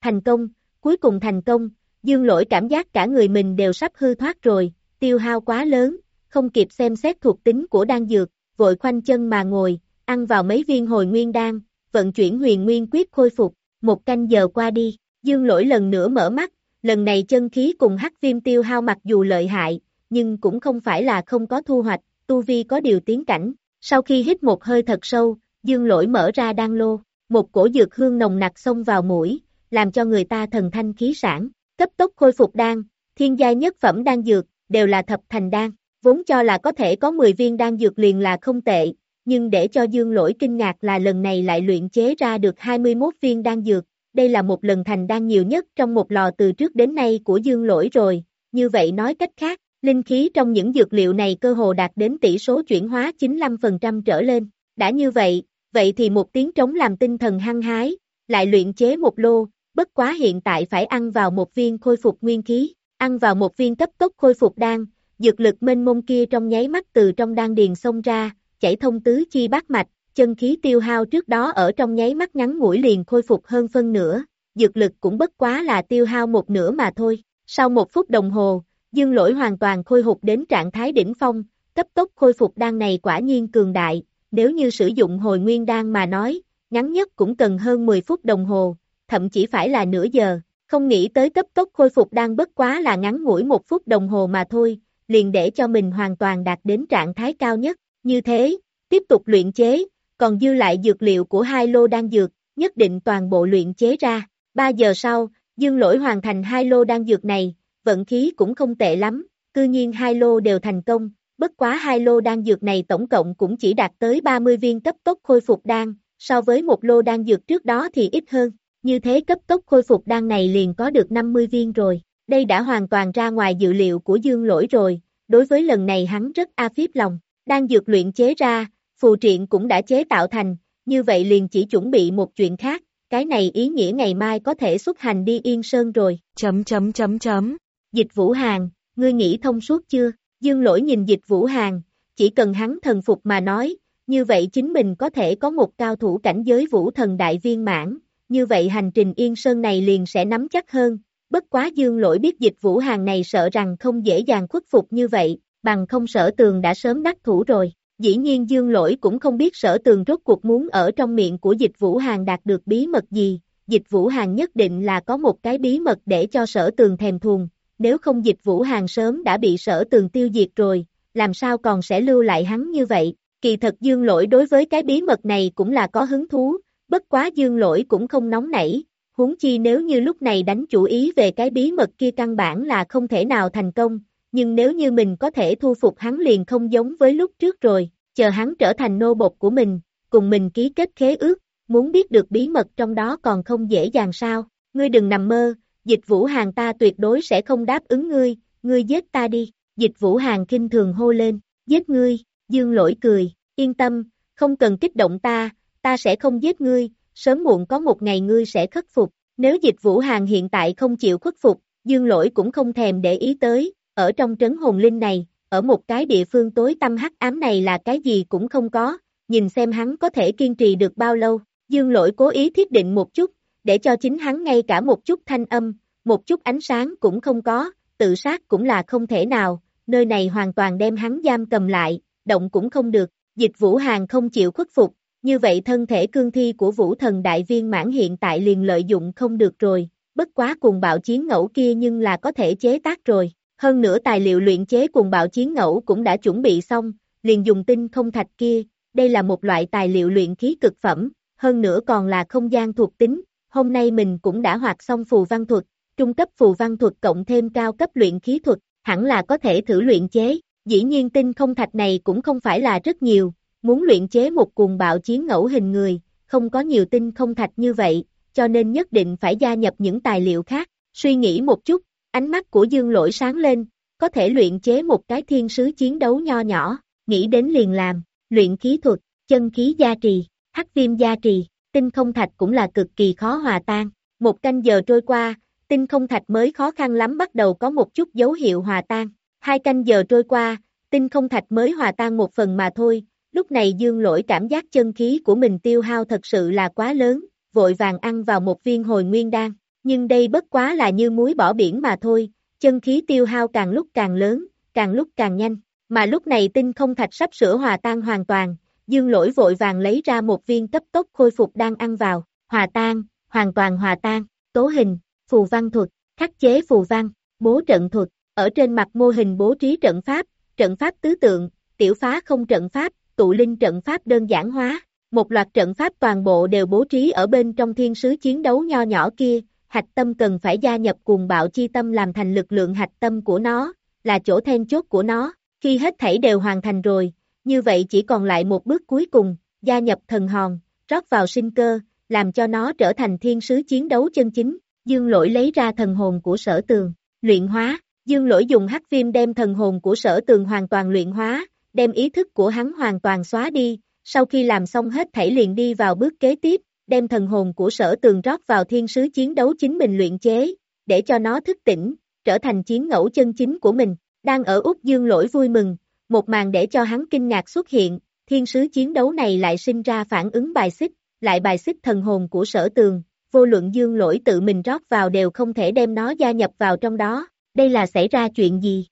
Speaker 2: Thành công, cuối cùng thành công, dương lỗi cảm giác cả người mình đều sắp hư thoát rồi, tiêu hao quá lớn, không kịp xem xét thuộc tính của đan dược, vội khoanh chân mà ngồi, ăn vào mấy viên hồi nguyên đan, vận chuyển huyền nguyên quyết khôi phục, một canh giờ qua đi, dương lỗi lần nữa mở mắt, lần này chân khí cùng hắc viêm tiêu hao mặc dù lợi hại, nhưng cũng không phải là không có thu hoạch, tu vi có điều tiến cảnh, sau khi hít một hơi thật sâu, dương lỗi mở ra đan lô, một cổ dược hương nồng nặc xông vào mũi, làm cho người ta thần thanh khí sản, cấp tốc khôi phục đan, thiên giai nhất phẩm đan dược, đều là thập thành đan, vốn cho là có thể có 10 viên đan dược liền là không tệ, nhưng để cho dương lỗi kinh ngạc là lần này lại luyện chế ra được 21 viên đan dược, đây là một lần thành đan nhiều nhất trong một lò từ trước đến nay của dương lỗi rồi, như vậy nói cách khác, linh khí trong những dược liệu này cơ hồ đạt đến tỷ số chuyển hóa 95% trở lên, đã như vậy, vậy thì một tiếng trống làm tinh thần hăng hái, lại luyện chế một lô, bất quá hiện tại phải ăn vào một viên khôi phục nguyên khí, ăn vào một viên cấp tốc khôi phục đan, dược lực mênh mông kia trong nháy mắt từ trong đan điền xông ra, chảy thông tứ chi bát mạch, chân khí tiêu hao trước đó ở trong nháy mắt ngắn ngủi liền khôi phục hơn phân nửa, dược lực cũng bất quá là tiêu hao một nửa mà thôi. Sau một phút đồng hồ, dương lỗi hoàn toàn khôi phục đến trạng thái đỉnh phong, cấp tốc khôi phục đan này quả nhiên cường đại, nếu như sử dụng hồi nguyên đan mà nói, ngắn nhất cũng cần hơn 10 phút đồng hồ, thậm chí phải là nửa giờ, không nghĩ tới cấp tốc khôi phục đan bất quá là ngắn ngủi một phút đồng hồ mà thôi, liền để cho mình hoàn toàn đạt đến trạng thái cao nhất, như thế, tiếp tục luyện chế, còn dư lại dược liệu của hai lô đan dược, nhất định toàn bộ luyện chế ra. 3 giờ sau, dương lỗi hoàn thành hai lô đan dược này, vận khí cũng không tệ lắm, cư nhiên hai lô đều thành công, bất quá hai lô đan dược này tổng cộng cũng chỉ đạt tới 30 viên cấp tốc khôi phục đan, so với một lô đan dược trước đó thì ít hơn, như thế cấp tốc khôi phục đan này liền có được 50 viên rồi, đây đã hoàn toàn ra ngoài dự liệu của dương lỗi rồi, đối với lần này hắn rất a phiếp lòng, đan dược luyện chế ra, phù triện cũng đã chế tạo thành, như vậy liền chỉ chuẩn bị một chuyện khác, cái này ý nghĩa ngày mai có thể xuất hành đi Yên Sơn rồi.
Speaker 3: Chấm chấm chấm chấm.
Speaker 2: Dịch Vũ Hàng, ngươi nghĩ thông suốt chưa? Dương lỗi nhìn dịch vũ hàng, chỉ cần hắn thần phục mà nói, như vậy chính mình có thể có một cao thủ cảnh giới vũ thần đại viên mãn, như vậy hành trình yên sơn này liền sẽ nắm chắc hơn, bất quá dương lỗi biết dịch vũ hàng này sợ rằng không dễ dàng khuất phục như vậy, bằng không sở tường đã sớm đắc thủ rồi. Dĩ nhiên dương lỗi cũng không biết sở tường rốt cuộc muốn ở trong miệng của dịch vũ hàng đạt được bí mật gì, dịch vũ hàng nhất định là có một cái bí mật để cho sở tường thèm thuồng, nếu không dịch vũ hàng sớm đã bị sở tường tiêu diệt rồi, làm sao còn sẽ lưu lại hắn như vậy, kỳ thật dương lỗi đối với cái bí mật này cũng là có hứng thú, bất quá dương lỗi cũng không nóng nảy, huống chi nếu như lúc này đánh chủ ý về cái bí mật kia căn bản là không thể nào thành công, nhưng nếu như mình có thể thu phục hắn liền không giống với lúc trước rồi, chờ hắn trở thành nô bộc của mình, cùng mình ký kết khế ước, muốn biết được bí mật trong đó còn không dễ dàng sao, ngươi đừng nằm mơ, dịch vũ hàng ta tuyệt đối sẽ không đáp ứng ngươi, ngươi giết ta đi, dịch vũ hàng kinh thường hô lên, giết ngươi, dương lỗi cười, yên tâm, không cần kích động ta, ta sẽ không giết ngươi, sớm muộn có một ngày ngươi sẽ khắc phục, nếu dịch vũ hàng hiện tại không chịu khuất phục, dương lỗi cũng không thèm để ý tới, ở trong trấn hồn linh này, ở một cái địa phương tối tâm hắc ám này là cái gì cũng không có, nhìn xem hắn có thể kiên trì được bao lâu, dương lỗi cố ý thiết định một chút, để cho chính hắn ngay cả một chút thanh âm, một chút ánh sáng cũng không có, tự sát cũng là không thể nào, nơi này hoàn toàn đem hắn giam cầm lại, động cũng không được, dịch vũ hàng không chịu khuất phục, như vậy thân thể cương thi của vũ thần đại viên mãn hiện tại liền lợi dụng không được rồi, bất quá cùng bạo chiến ngẫu kia nhưng là có thể chế tác rồi, hơn nữa tài liệu luyện chế cùng bạo chiến ngẫu cũng đã chuẩn bị xong, liền dùng tinh không thạch kia, đây là một loại tài liệu luyện khí cực phẩm, hơn nữa còn là không gian thuộc tính, hôm nay mình cũng đã hoạt xong phù văn thuật, trung cấp phù văn thuật cộng thêm cao cấp luyện khí thuật, hẳn là có thể thử luyện chế, dĩ nhiên tinh không thạch này cũng không phải là rất nhiều, muốn luyện chế một cuồng bạo chiến ngẫu hình người, không có nhiều tinh không thạch như vậy, cho nên nhất định phải gia nhập những tài liệu khác, suy nghĩ một chút, ánh mắt của dương lỗi sáng lên, có thể luyện chế một cái thiên sứ chiến đấu nho nhỏ, nghĩ đến liền làm, luyện khí thuật, chân khí gia trì, hắc viêm gia trì, tinh không thạch cũng là cực kỳ khó hòa tan, một canh giờ trôi qua, tinh không thạch mới khó khăn lắm bắt đầu có một chút dấu hiệu hòa tan, hai canh giờ trôi qua, tinh không thạch mới hòa tan một phần mà thôi, lúc này dương lỗi cảm giác chân khí của mình tiêu hao thật sự là quá lớn, vội vàng ăn vào một viên hồi nguyên đan, nhưng đây bất quá là như muối bỏ biển mà thôi, chân khí tiêu hao càng lúc càng lớn, càng lúc càng nhanh, mà lúc này tinh không thạch sắp sửa hòa tan hoàn toàn, dương lỗi vội vàng lấy ra một viên cấp tốc khôi phục đang ăn vào, hòa tan, hoàn toàn hòa tan, tố hình, phù văn thuật, khắc chế phù văn, bố trận thuật, ở trên mặt mô hình bố trí trận pháp, trận pháp tứ tượng, tiểu phá không trận pháp, tụ linh trận pháp đơn giản hóa, một loạt trận pháp toàn bộ đều bố trí ở bên trong thiên sứ chiến đấu nho nhỏ kia, hạch tâm cần phải gia nhập cùng bạo chi tâm làm thành lực lượng hạch tâm của nó, là chỗ then chốt của nó, khi hết thảy đều hoàn thành rồi, như vậy chỉ còn lại một bước cuối cùng, gia nhập thần hòn, rót vào sinh cơ, làm cho nó trở thành thiên sứ chiến đấu chân chính, dương lỗi lấy ra thần hồn của sở tường, luyện hóa, dương lỗi dùng hắc viêm đem thần hồn của sở tường hoàn toàn luyện hóa, đem ý thức của hắn hoàn toàn xóa đi, sau khi làm xong hết thảy liền đi vào bước kế tiếp, đem thần hồn của sở tường rót vào thiên sứ chiến đấu chính mình luyện chế, để cho nó thức tỉnh, trở thành chiến ngẫu chân chính của mình, đang ở Úc Dương lỗi vui mừng, một màn để cho hắn kinh ngạc xuất hiện, thiên sứ chiến đấu này lại sinh ra phản ứng bài xích, lại bài xích thần hồn của sở tường, vô luận dương lỗi tự mình rót vào đều không thể đem nó gia nhập vào trong đó, đây là xảy ra chuyện gì?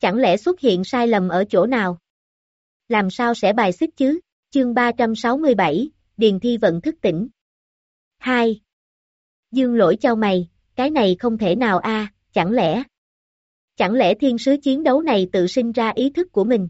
Speaker 2: Chẳng lẽ xuất hiện sai lầm ở chỗ nào? Làm sao sẽ bài xích chứ? Chương 367, Điền Thi vận thức tỉnh. 2. Dương lỗi cho mày, cái này không thể nào a chẳng lẽ? Chẳng lẽ thiên sứ chiến đấu này tự sinh ra ý thức của mình?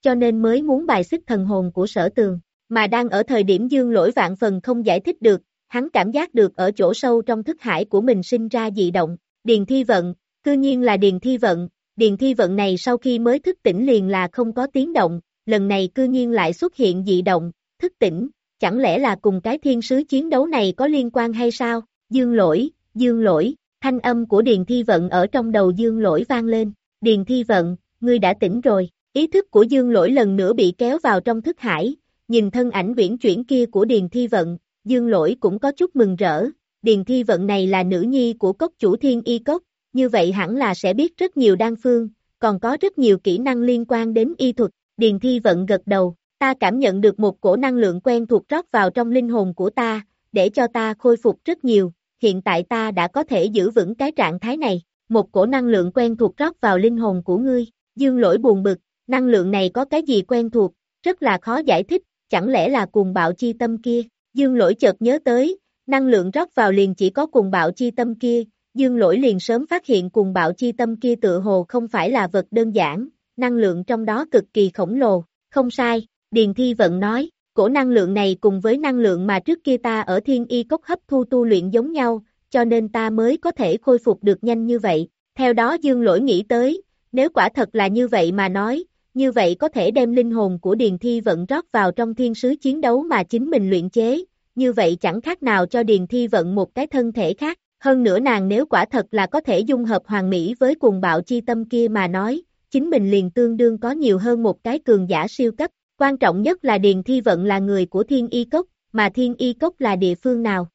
Speaker 2: Cho nên mới muốn bài xích thần hồn của sở tường, mà đang ở thời điểm dương lỗi vạn phần không giải thích được, hắn cảm giác được ở chỗ sâu trong thức hải của mình sinh ra dị động, điền thi vận, cư nhiên là điền thi vận, điền thi vận này sau khi mới thức tỉnh liền là không có tiếng động, lần này cư nhiên lại xuất hiện dị động, thức tỉnh, chẳng lẽ là cùng cái thiên sứ chiến đấu này có liên quan hay sao? Dương lỗi, dương lỗi, thanh âm của Điền Thi Vận ở trong đầu dương lỗi vang lên, Điền Thi Vận, ngươi đã tỉnh rồi, ý thức của dương lỗi lần nữa bị kéo vào trong thức hải, nhìn thân ảnh viễn chuyển kia của Điền Thi Vận, dương lỗi cũng có chút mừng rỡ, Điền Thi Vận này là nữ nhi của cốc chủ thiên y cốc, như vậy hẳn là sẽ biết rất nhiều đan phương, còn có rất nhiều kỹ năng liên quan đến y thuật, Điền Thi Vận gật đầu, ta cảm nhận được một cổ năng lượng quen thuộc rót vào trong linh hồn của ta, để cho ta khôi phục rất nhiều, hiện tại ta đã có thể giữ vững cái trạng thái này, một cổ năng lượng quen thuộc rót vào linh hồn của ngươi, dương lỗi buồn bực, năng lượng này có cái gì quen thuộc, rất là khó giải thích, chẳng lẽ là cuồng bạo chi tâm kia, dương lỗi chợt nhớ tới, năng lượng rót vào liền chỉ có cuồng bạo chi tâm kia, dương lỗi liền sớm phát hiện cuồng bạo chi tâm kia tự hồ không phải là vật đơn giản, năng lượng trong đó cực kỳ khổng lồ, không sai, Điền Thi Vận nói, cổ năng lượng này cùng với năng lượng mà trước kia ta ở thiên y cốc hấp thu tu luyện giống nhau, cho nên ta mới có thể khôi phục được nhanh như vậy, theo đó dương lỗi nghĩ tới, nếu quả thật là như vậy mà nói, như vậy có thể đem linh hồn của Điền Thi Vận rót vào trong thiên sứ chiến đấu mà chính mình luyện chế, như vậy chẳng khác nào cho Điền Thi Vận một cái thân thể khác, hơn nữa nàng nếu quả thật là có thể dung hợp hoàng mỹ với cuồng bạo chi tâm kia mà nói, chính mình liền tương đương có nhiều hơn một cái cường giả siêu cấp, quan trọng nhất là Điền Thi Vận là người của Thiên Y Cốc, mà Thiên Y Cốc là địa phương nào?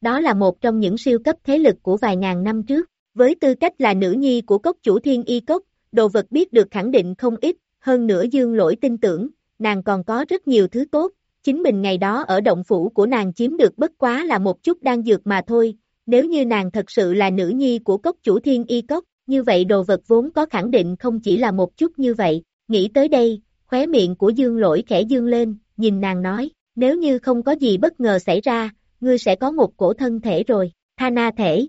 Speaker 2: Đó là một trong những siêu cấp thế lực của vài ngàn năm trước, với tư cách là nữ nhi của cốc chủ Thiên Y Cốc, đồ vật biết được khẳng định không ít, hơn nữa dương lỗi tin tưởng, nàng còn có rất nhiều thứ tốt, chính mình ngày đó ở động phủ của nàng chiếm được bất quá là một chút đang dược mà thôi, nếu như nàng thật sự là nữ nhi của cốc chủ thiên y cốc, như vậy đồ vật vốn có khẳng định không chỉ là một chút như vậy, nghĩ tới đây, khóe miệng của dương lỗi khẽ dương lên, nhìn nàng nói, nếu như không có gì bất ngờ xảy ra, ngươi sẽ có một cổ thân thể rồi, tha na thể.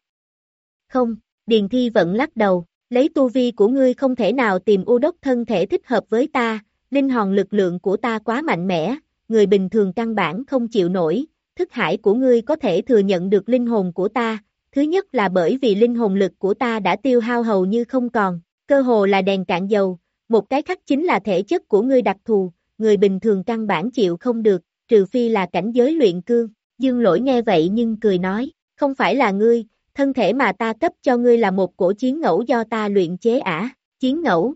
Speaker 2: Không, Điền Thi vẫn lắc đầu, lấy tu vi của ngươi không thể nào tìm u đốc thân thể thích hợp với ta, linh hồn lực lượng của ta quá mạnh mẽ, người bình thường căn bản không chịu nổi, thức hải của ngươi có thể thừa nhận được linh hồn của ta, thứ nhất là bởi vì linh hồn lực của ta đã tiêu hao hầu như không còn, cơ hồ là đèn cạn dầu, một cái khác chính là thể chất của ngươi đặc thù, người bình thường căn bản chịu không được, trừ phi là cảnh giới luyện cương, dương lỗi nghe vậy nhưng cười nói, không phải là ngươi, thân thể mà ta cấp cho ngươi là một cổ chiến ngẫu do ta luyện chế ả, chiến ngẫu.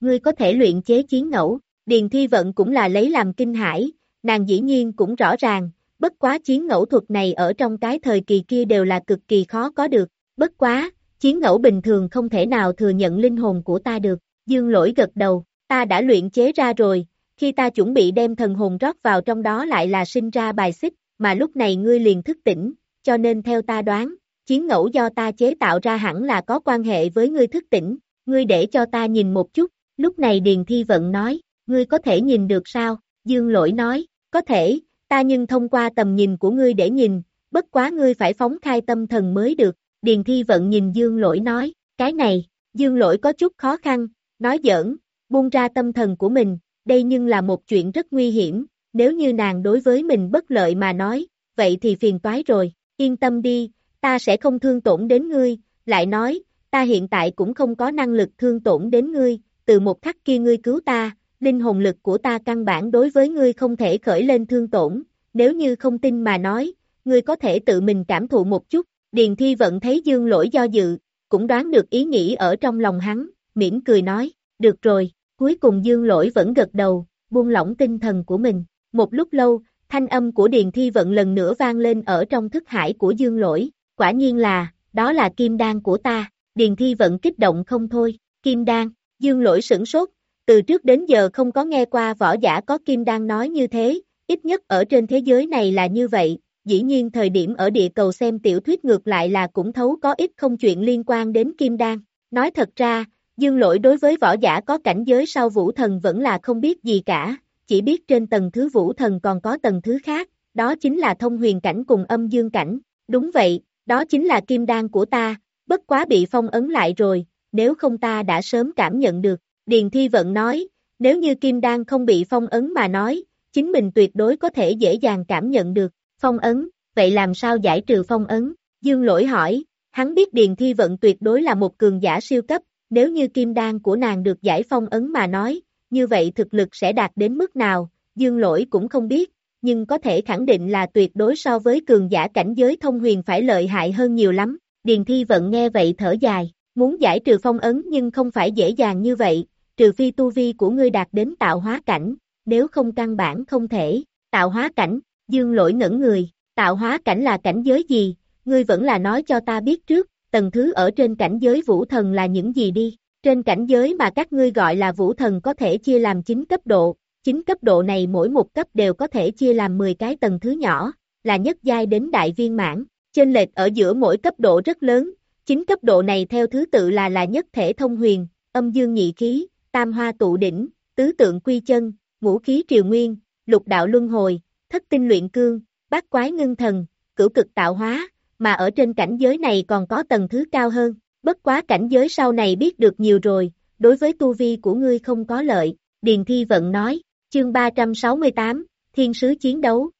Speaker 2: Ngươi có thể luyện chế chiến ngẫu, Điền Thi Vận cũng là lấy làm kinh hải, nàng dĩ nhiên cũng rõ ràng, bất quá chiến ngẫu thuật này ở trong cái thời kỳ kia đều là cực kỳ khó có được, bất quá, chiến ngẫu bình thường không thể nào thừa nhận linh hồn của ta được, dương lỗi gật đầu, ta đã luyện chế ra rồi, khi ta chuẩn bị đem thần hồn rót vào trong đó lại là sinh ra bài xích, mà lúc này ngươi liền thức tỉnh, cho nên theo ta đoán, chiến ngẫu do ta chế tạo ra hẳn là có quan hệ với ngươi thức tỉnh, ngươi để cho ta nhìn một chút, lúc này Điền Thi Vận nói, ngươi có thể nhìn được sao, Dương Lỗi nói, có thể, ta nhưng thông qua tầm nhìn của ngươi để nhìn, bất quá ngươi phải phóng khai tâm thần mới được, Điền Thi Vận nhìn Dương Lỗi nói, cái này, Dương Lỗi có chút khó khăn, nói giỡn, buông ra tâm thần của mình, đây nhưng là một chuyện rất nguy hiểm, nếu như nàng đối với mình bất lợi mà nói, vậy thì phiền toái rồi, yên tâm đi, ta sẽ không thương tổn đến ngươi, lại nói, ta hiện tại cũng không có năng lực thương tổn đến ngươi, từ một khắc kia ngươi cứu ta, linh hồn lực của ta căn bản đối với ngươi không thể khởi lên thương tổn, nếu như không tin mà nói, ngươi có thể tự mình cảm thụ một chút, Điền Thi Vận thấy dương lỗi do dự, cũng đoán được ý nghĩ ở trong lòng hắn, mỉm cười nói, được rồi, cuối cùng dương lỗi vẫn gật đầu, buông lỏng tinh thần của mình, một lúc lâu, thanh âm của Điền Thi Vận lần nữa vang lên ở trong thức hải của dương lỗi, quả nhiên là, đó là kim đan của ta, Điền Thi Vận kích động không thôi, kim đan, dương lỗi sửng sốt, từ trước đến giờ không có nghe qua võ giả có kim đan nói như thế, ít nhất ở trên thế giới này là như vậy, dĩ nhiên thời điểm ở địa cầu xem tiểu thuyết ngược lại là cũng thấu có ít không chuyện liên quan đến kim đan. Nói thật ra, dương lỗi đối với võ giả có cảnh giới sau vũ thần vẫn là không biết gì cả, chỉ biết trên tầng thứ vũ thần còn có tầng thứ khác, đó chính là thông huyền cảnh cùng âm dương cảnh. Đúng vậy, đó chính là kim đan của ta, bất quá bị phong ấn lại rồi, nếu không ta đã sớm cảm nhận được. Điền Thi Vận nói, nếu như Kim Đan không bị phong ấn mà nói, chính mình tuyệt đối có thể dễ dàng cảm nhận được, phong ấn, vậy làm sao giải trừ phong ấn? Dương lỗi hỏi, hắn biết Điền Thi Vận tuyệt đối là một cường giả siêu cấp, nếu như Kim Đan của nàng được giải phong ấn mà nói, như vậy thực lực sẽ đạt đến mức nào, Dương lỗi cũng không biết, nhưng có thể khẳng định là tuyệt đối so với cường giả cảnh giới thông huyền phải lợi hại hơn nhiều lắm. Điền Thi Vận nghe vậy thở dài, muốn giải trừ phong ấn nhưng không phải dễ dàng như vậy, trừ phi tu vi của ngươi đạt đến tạo hóa cảnh, nếu không căn bản không thể, tạo hóa cảnh, dương lỗi ngẩn người, tạo hóa cảnh là cảnh giới gì, ngươi vẫn là nói cho ta biết trước, tầng thứ ở trên cảnh giới vũ thần là những gì đi, Trên cảnh giới mà các ngươi gọi là vũ thần có thể chia làm 9 cấp độ, 9 cấp độ này mỗi một cấp đều có thể chia làm 10 cái tầng thứ nhỏ, là nhất giai đến đại viên mãn. Trên lệch ở giữa mỗi cấp độ rất lớn, 9 cấp độ này theo thứ tự là là nhất thể thông huyền, âm dương nhị khí, tam hoa tụ đỉnh, tứ tượng quy chân, ngũ khí triều nguyên, lục đạo luân hồi, thất tinh luyện cương, bát quái ngưng thần, cửu cực tạo hóa, mà ở trên cảnh giới này còn có tầng thứ cao hơn, bất quá cảnh giới sau này biết được nhiều rồi, đối với tu vi của ngươi không có lợi, Điền Thi Vận nói, chương 368, Thiên sứ chiến đấu.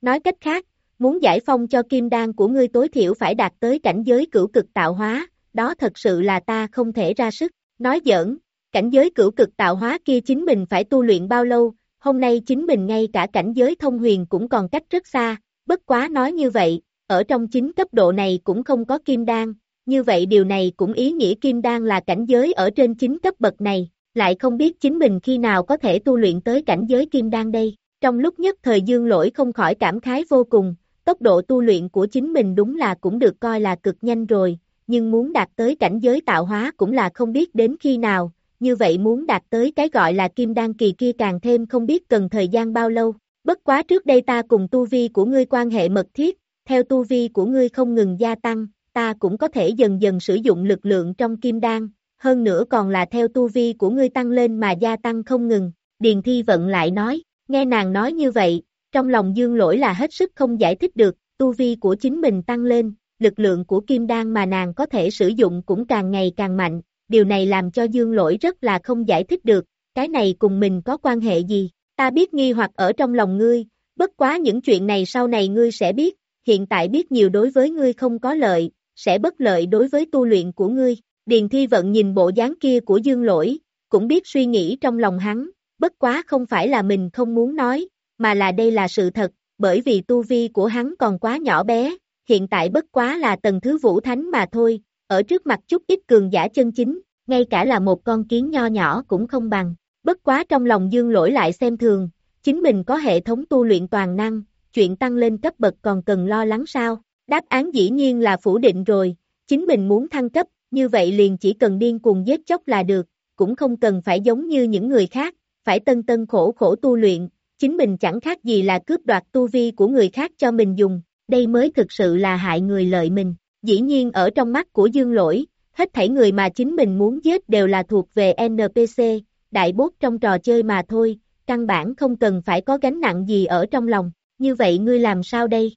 Speaker 2: Nói cách khác, muốn giải phong cho kim đan của ngươi tối thiểu phải đạt tới cảnh giới cửu cực tạo hóa, đó thật sự là ta không thể ra sức, nói giỡn, cảnh giới cửu cực tạo hóa kia chính mình phải tu luyện bao lâu, hôm nay chính mình ngay cả cảnh giới thông huyền cũng còn cách rất xa, bất quá nói như vậy, ở trong chính cấp độ này cũng không có kim đan, như vậy điều này cũng ý nghĩa kim đan là cảnh giới ở trên chính cấp bậc này, lại không biết chính mình khi nào có thể tu luyện tới cảnh giới kim đan đây. Trong lúc nhất thời dương lỗi không khỏi cảm khái vô cùng, tốc độ tu luyện của chính mình đúng là cũng được coi là cực nhanh rồi, nhưng muốn đạt tới cảnh giới tạo hóa cũng là không biết đến khi nào, như vậy muốn đạt tới cái gọi là kim đan kỳ kia càng thêm không biết cần thời gian bao lâu. Bất quá trước đây ta cùng tu vi của ngươi quan hệ mật thiết, theo tu vi của ngươi không ngừng gia tăng, ta cũng có thể dần dần sử dụng lực lượng trong kim đan, hơn nữa còn là theo tu vi của ngươi tăng lên mà gia tăng không ngừng. Điền Thi Vận lại nói, nghe nàng nói như vậy, trong lòng dương lỗi là hết sức không giải thích được, tu vi của chính mình tăng lên, lực lượng của kim đan mà nàng có thể sử dụng cũng càng ngày càng mạnh, điều này làm cho dương lỗi rất là không giải thích được, cái này cùng mình có quan hệ gì, ta biết nghi hoặc ở trong lòng ngươi, bất quá những chuyện này sau này ngươi sẽ biết, hiện tại biết nhiều đối với ngươi không có lợi, sẽ bất lợi đối với tu luyện của ngươi. Điền Thi Vận nhìn bộ dáng kia của Dương Lỗi, cũng biết suy nghĩ trong lòng hắn, bất quá không phải là mình không muốn nói, mà là đây là sự thật, bởi vì tu vi của hắn còn quá nhỏ bé, hiện tại bất quá là tầng thứ vũ thánh mà thôi, ở trước mặt chút ít cường giả chân chính, ngay cả là một con kiến nho nhỏ cũng không bằng. Bất quá trong lòng dương lỗi lại xem thường, chính mình có hệ thống tu luyện toàn năng, chuyện tăng lên cấp bậc còn cần lo lắng sao? Đáp án dĩ nhiên là phủ định rồi, chính mình muốn thăng cấp, như vậy liền chỉ cần điên cuồng giết chóc là được, cũng không cần phải giống như những người khác, phải tân tân khổ khổ tu luyện, chính mình chẳng khác gì là cướp đoạt tu vi của người khác cho mình dùng, đây mới thực sự là hại người lợi mình. Dĩ nhiên ở trong mắt của Dương Lỗi, hết thảy người mà chính mình muốn giết đều là thuộc về NPC, đại bốt trong trò chơi mà thôi, căn bản không cần phải có gánh nặng gì ở trong lòng, như vậy ngươi làm sao đây?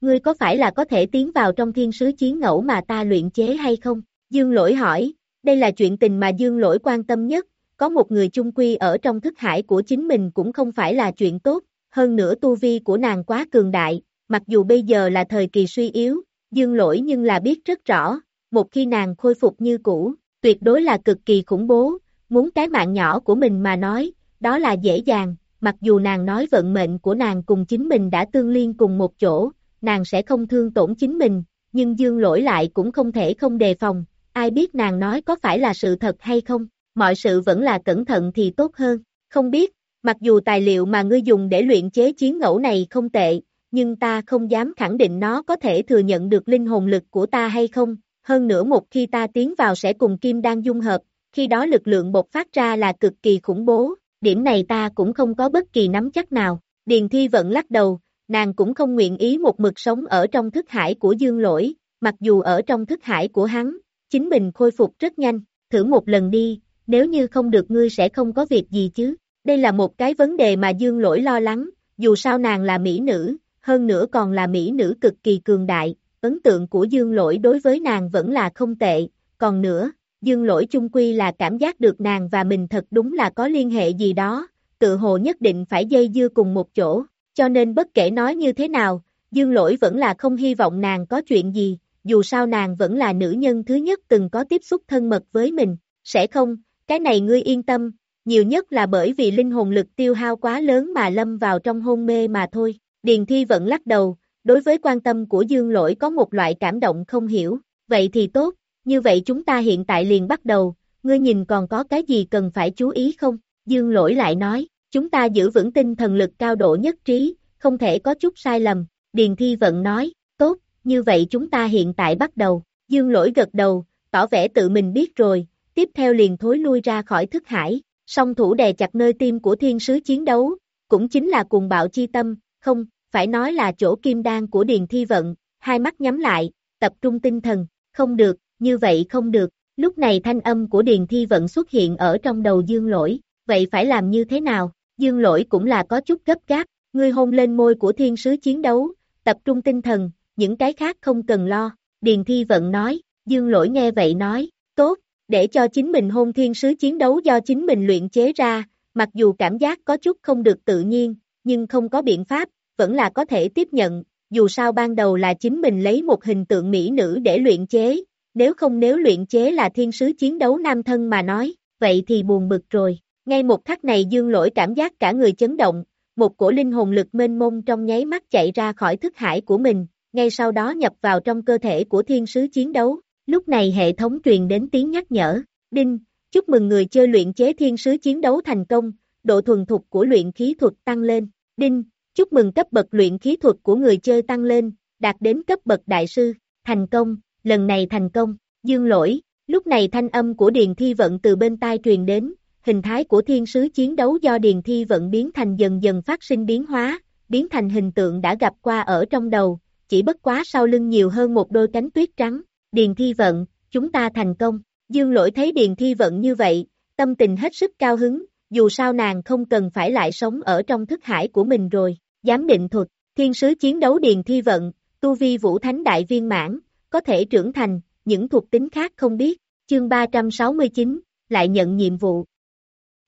Speaker 2: Ngươi có phải là có thể tiến vào trong thiên sứ chiến ngẫu mà ta luyện chế hay không? Dương lỗi hỏi, đây là chuyện tình mà Dương lỗi quan tâm nhất, có một người chung quy ở trong thức hải của chính mình cũng không phải là chuyện tốt, hơn nữa tu vi của nàng quá cường đại, mặc dù bây giờ là thời kỳ suy yếu, Dương lỗi nhưng là biết rất rõ, một khi nàng khôi phục như cũ, tuyệt đối là cực kỳ khủng bố, muốn cái mạng nhỏ của mình mà nói, đó là dễ dàng, mặc dù nàng nói vận mệnh của nàng cùng chính mình đã tương liên cùng một chỗ, nàng sẽ không thương tổn chính mình, nhưng dương lỗi lại cũng không thể không đề phòng, ai biết nàng nói có phải là sự thật hay không, mọi sự vẫn là cẩn thận thì tốt hơn, không biết, mặc dù tài liệu mà ngươi dùng để luyện chế chiến ngẫu này không tệ, nhưng ta không dám khẳng định nó có thể thừa nhận được linh hồn lực của ta hay không, hơn nữa một khi ta tiến vào sẽ cùng kim đan dung hợp, khi đó lực lượng bộc phát ra là cực kỳ khủng bố, điểm này ta cũng không có bất kỳ nắm chắc nào. Điền Thi vẫn lắc đầu, nàng cũng không nguyện ý một mực sống ở trong thức hải của Dương Lỗi, mặc dù ở trong thức hải của hắn, chính mình khôi phục rất nhanh, thử một lần đi, nếu như không được ngươi sẽ không có việc gì chứ. Đây là một cái vấn đề mà Dương Lỗi lo lắng, dù sao nàng là mỹ nữ, hơn nữa còn là mỹ nữ cực kỳ cường đại, ấn tượng của Dương Lỗi đối với nàng vẫn là không tệ, còn nữa, Dương Lỗi chung quy là cảm giác được nàng và mình thật đúng là có liên hệ gì đó, tự hồ nhất định phải dây dưa cùng một chỗ, cho nên bất kể nói như thế nào, Dương Lỗi vẫn là không hy vọng nàng có chuyện gì, dù sao nàng vẫn là nữ nhân thứ nhất từng có tiếp xúc thân mật với mình, sẽ không, cái này ngươi yên tâm, nhiều nhất là bởi vì linh hồn lực tiêu hao quá lớn mà lâm vào trong hôn mê mà thôi. Điền Thi vẫn lắc đầu, đối với quan tâm của Dương Lỗi có một loại cảm động không hiểu, vậy thì tốt, như vậy chúng ta hiện tại liền bắt đầu, ngươi nhìn còn có cái gì cần phải chú ý không? Dương Lỗi lại nói, chúng ta giữ vững tinh thần lực cao độ nhất trí, không thể có chút sai lầm, Điền Thi vẫn nói, tốt, như vậy chúng ta hiện tại bắt đầu, Dương Lỗi gật đầu, tỏ vẻ tự mình biết rồi, tiếp theo liền thối lui ra khỏi thức hải, song thủ đè chặt nơi tim của thiên sứ chiến đấu, cũng chính là cuồng bạo chi tâm, không, phải nói là chỗ kim đan của Điền Thi Vận, hai mắt nhắm lại, tập trung tinh thần, không được, như vậy không được, lúc này thanh âm của Điền Thi Vận xuất hiện ở trong đầu Dương Lỗi, vậy phải làm như thế nào, Dương Lỗi cũng là có chút gấp gáp, ngươi hôn lên môi của thiên sứ chiến đấu, tập trung tinh thần, những cái khác không cần lo, Điền Thi Vận nói, Dương Lỗi nghe vậy nói, tốt, để cho chính mình hôn thiên sứ chiến đấu do chính mình luyện chế ra, mặc dù cảm giác có chút không được tự nhiên, nhưng không có biện pháp, vẫn là có thể tiếp nhận, dù sao ban đầu là chính mình lấy một hình tượng mỹ nữ để luyện chế, nếu không nếu luyện chế là thiên sứ chiến đấu nam thân mà nói, vậy thì buồn bực rồi. Ngay một khắc này dương lỗi cảm giác cả người chấn động, một cổ linh hồn lực mênh mông trong nháy mắt chạy ra khỏi thức hải của mình, ngay sau đó nhập vào trong cơ thể của thiên sứ chiến đấu. Lúc này hệ thống truyền đến tiếng nhắc nhở, Đinh, chúc mừng người chơi luyện chế thiên sứ chiến đấu thành công, độ thuần thục của luyện khí thuật tăng lên. Đinh, chúc mừng cấp bậc luyện khí thuật của người chơi tăng lên, đạt đến cấp bậc đại sư, thành công, lần này thành công, dương lỗi, lúc này thanh âm của Điền Thi Vận từ bên tai truyền đến, hình thái của thiên sứ chiến đấu do Điền Thi Vận biến thành dần dần phát sinh biến hóa, biến thành hình tượng đã gặp qua ở trong đầu, chỉ bất quá sau lưng nhiều hơn một đôi cánh tuyết trắng, Điền Thi Vận, chúng ta thành công, dương lỗi thấy Điền Thi Vận như vậy, tâm tình hết sức cao hứng, dù sao nàng không cần phải lại sống ở trong thức hải của mình rồi, giám định thuật, thiên sứ chiến đấu Điền Thi Vận, tu vi vũ thánh đại viên mãn, có thể trưởng thành, những thuộc tính khác không biết, chương 369, lại nhận nhiệm vụ.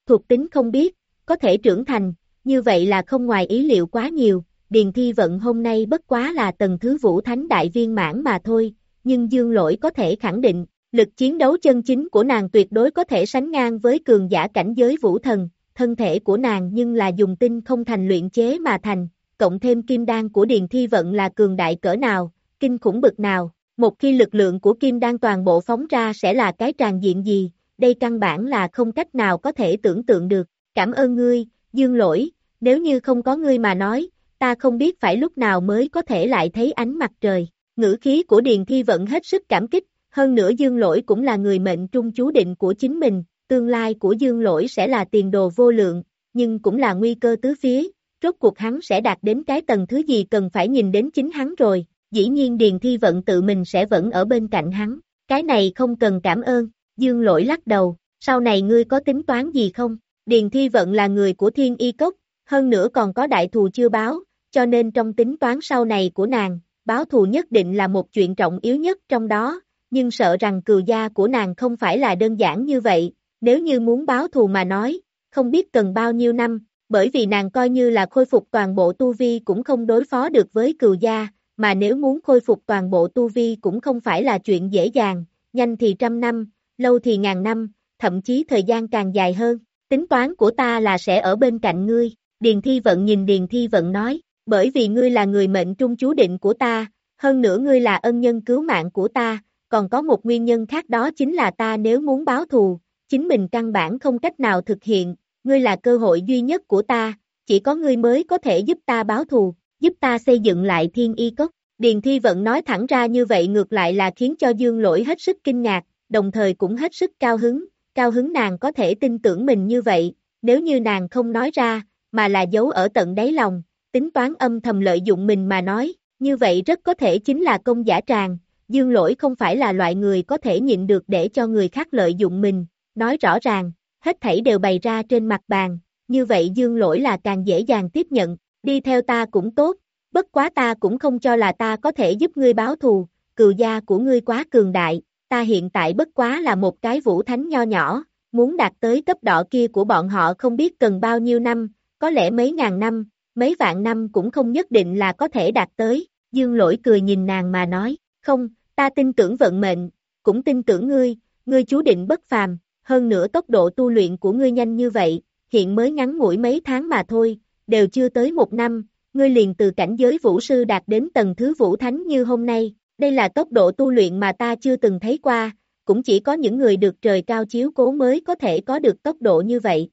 Speaker 2: Thuộc tính không biết, có thể trưởng thành, như vậy là không ngoài ý liệu quá nhiều, Điền Thi Vận hôm nay bất quá là tầng thứ vũ thánh đại viên mãn mà thôi, nhưng Dương Lỗi có thể khẳng định, lực chiến đấu chân chính của nàng tuyệt đối có thể sánh ngang với cường giả cảnh giới vũ thần, thân thể của nàng nhưng là dùng tinh không thành luyện chế mà thành, cộng thêm kim đan của Điền Thi Vận là cường đại cỡ nào, kinh khủng bực nào, một khi lực lượng của kim đan toàn bộ phóng ra sẽ là cái tràn diện gì, đây căn bản là không cách nào có thể tưởng tượng được, cảm ơn ngươi, dương lỗi, nếu như không có ngươi mà nói, ta không biết phải lúc nào mới có thể lại thấy ánh mặt trời, ngữ khí của Điền Thi Vận hết sức cảm kích, hơn nữa dương lỗi cũng là người mệnh trung chú định của chính mình, tương lai của dương lỗi sẽ là tiền đồ vô lượng, nhưng cũng là nguy cơ tứ phía, rốt cuộc hắn sẽ đạt đến cái tầng thứ gì cần phải nhìn đến chính hắn rồi, dĩ nhiên Điền Thi Vận tự mình sẽ vẫn ở bên cạnh hắn, cái này không cần cảm ơn, Dương Lỗi lắc đầu, sau này ngươi có tính toán gì không? Điền Thi Vận là người của Thiên Y Cốc, hơn nữa còn có đại thù chưa báo, cho nên trong tính toán sau này của nàng, báo thù nhất định là một chuyện trọng yếu nhất trong đó, nhưng sợ rằng cừu gia của nàng không phải là đơn giản như vậy, nếu như muốn báo thù mà nói, không biết cần bao nhiêu năm, bởi vì nàng coi như là khôi phục toàn bộ tu vi cũng không đối phó được với cừu gia, mà nếu muốn khôi phục toàn bộ tu vi cũng không phải là chuyện dễ dàng, nhanh thì trăm năm, lâu thì ngàn năm, thậm chí thời gian càng dài hơn. Tính toán của ta là sẽ ở bên cạnh ngươi, Điền Thi Vận nhìn Điền Thi Vận nói, bởi vì ngươi là người mệnh trung chú định của ta, hơn nữa ngươi là ân nhân cứu mạng của ta, còn có một nguyên nhân khác đó chính là ta nếu muốn báo thù, chính mình căn bản không cách nào thực hiện, ngươi là cơ hội duy nhất của ta, chỉ có ngươi mới có thể giúp ta báo thù, giúp ta xây dựng lại thiên y cốc. Điền Thi Vận nói thẳng ra như vậy ngược lại là khiến cho Dương Lỗi hết sức kinh ngạc, đồng thời cũng hết sức cao hứng, cao hứng nàng có thể tin tưởng mình như vậy, nếu như nàng không nói ra, mà là giấu ở tận đáy lòng, tính toán âm thầm lợi dụng mình mà nói, như vậy rất có thể chính là công giả tràng, Dương Lỗi không phải là loại người có thể nhịn được để cho người khác lợi dụng mình, nói rõ ràng, hết thảy đều bày ra trên mặt bàn, như vậy Dương Lỗi là càng dễ dàng tiếp nhận, đi theo ta cũng tốt, bất quá ta cũng không cho là ta có thể giúp ngươi báo thù, cừu gia của ngươi quá cường đại, ta hiện tại bất quá là một cái vũ thánh nho nhỏ, muốn đạt tới cấp đỏ kia của bọn họ không biết cần bao nhiêu năm, có lẽ mấy ngàn năm, mấy vạn năm cũng không nhất định là có thể đạt tới, dương lỗi cười nhìn nàng mà nói, không, ta tin tưởng vận mệnh, cũng tin tưởng ngươi, ngươi chú định bất phàm, hơn nữa tốc độ tu luyện của ngươi nhanh như vậy, hiện mới ngắn ngủi mấy tháng mà thôi, đều chưa tới một năm, ngươi liền từ cảnh giới vũ sư đạt đến tầng thứ vũ thánh như hôm nay, đây là tốc độ tu luyện mà ta chưa từng thấy qua, cũng chỉ có những người được trời cao chiếu cố mới có thể có được tốc độ như vậy.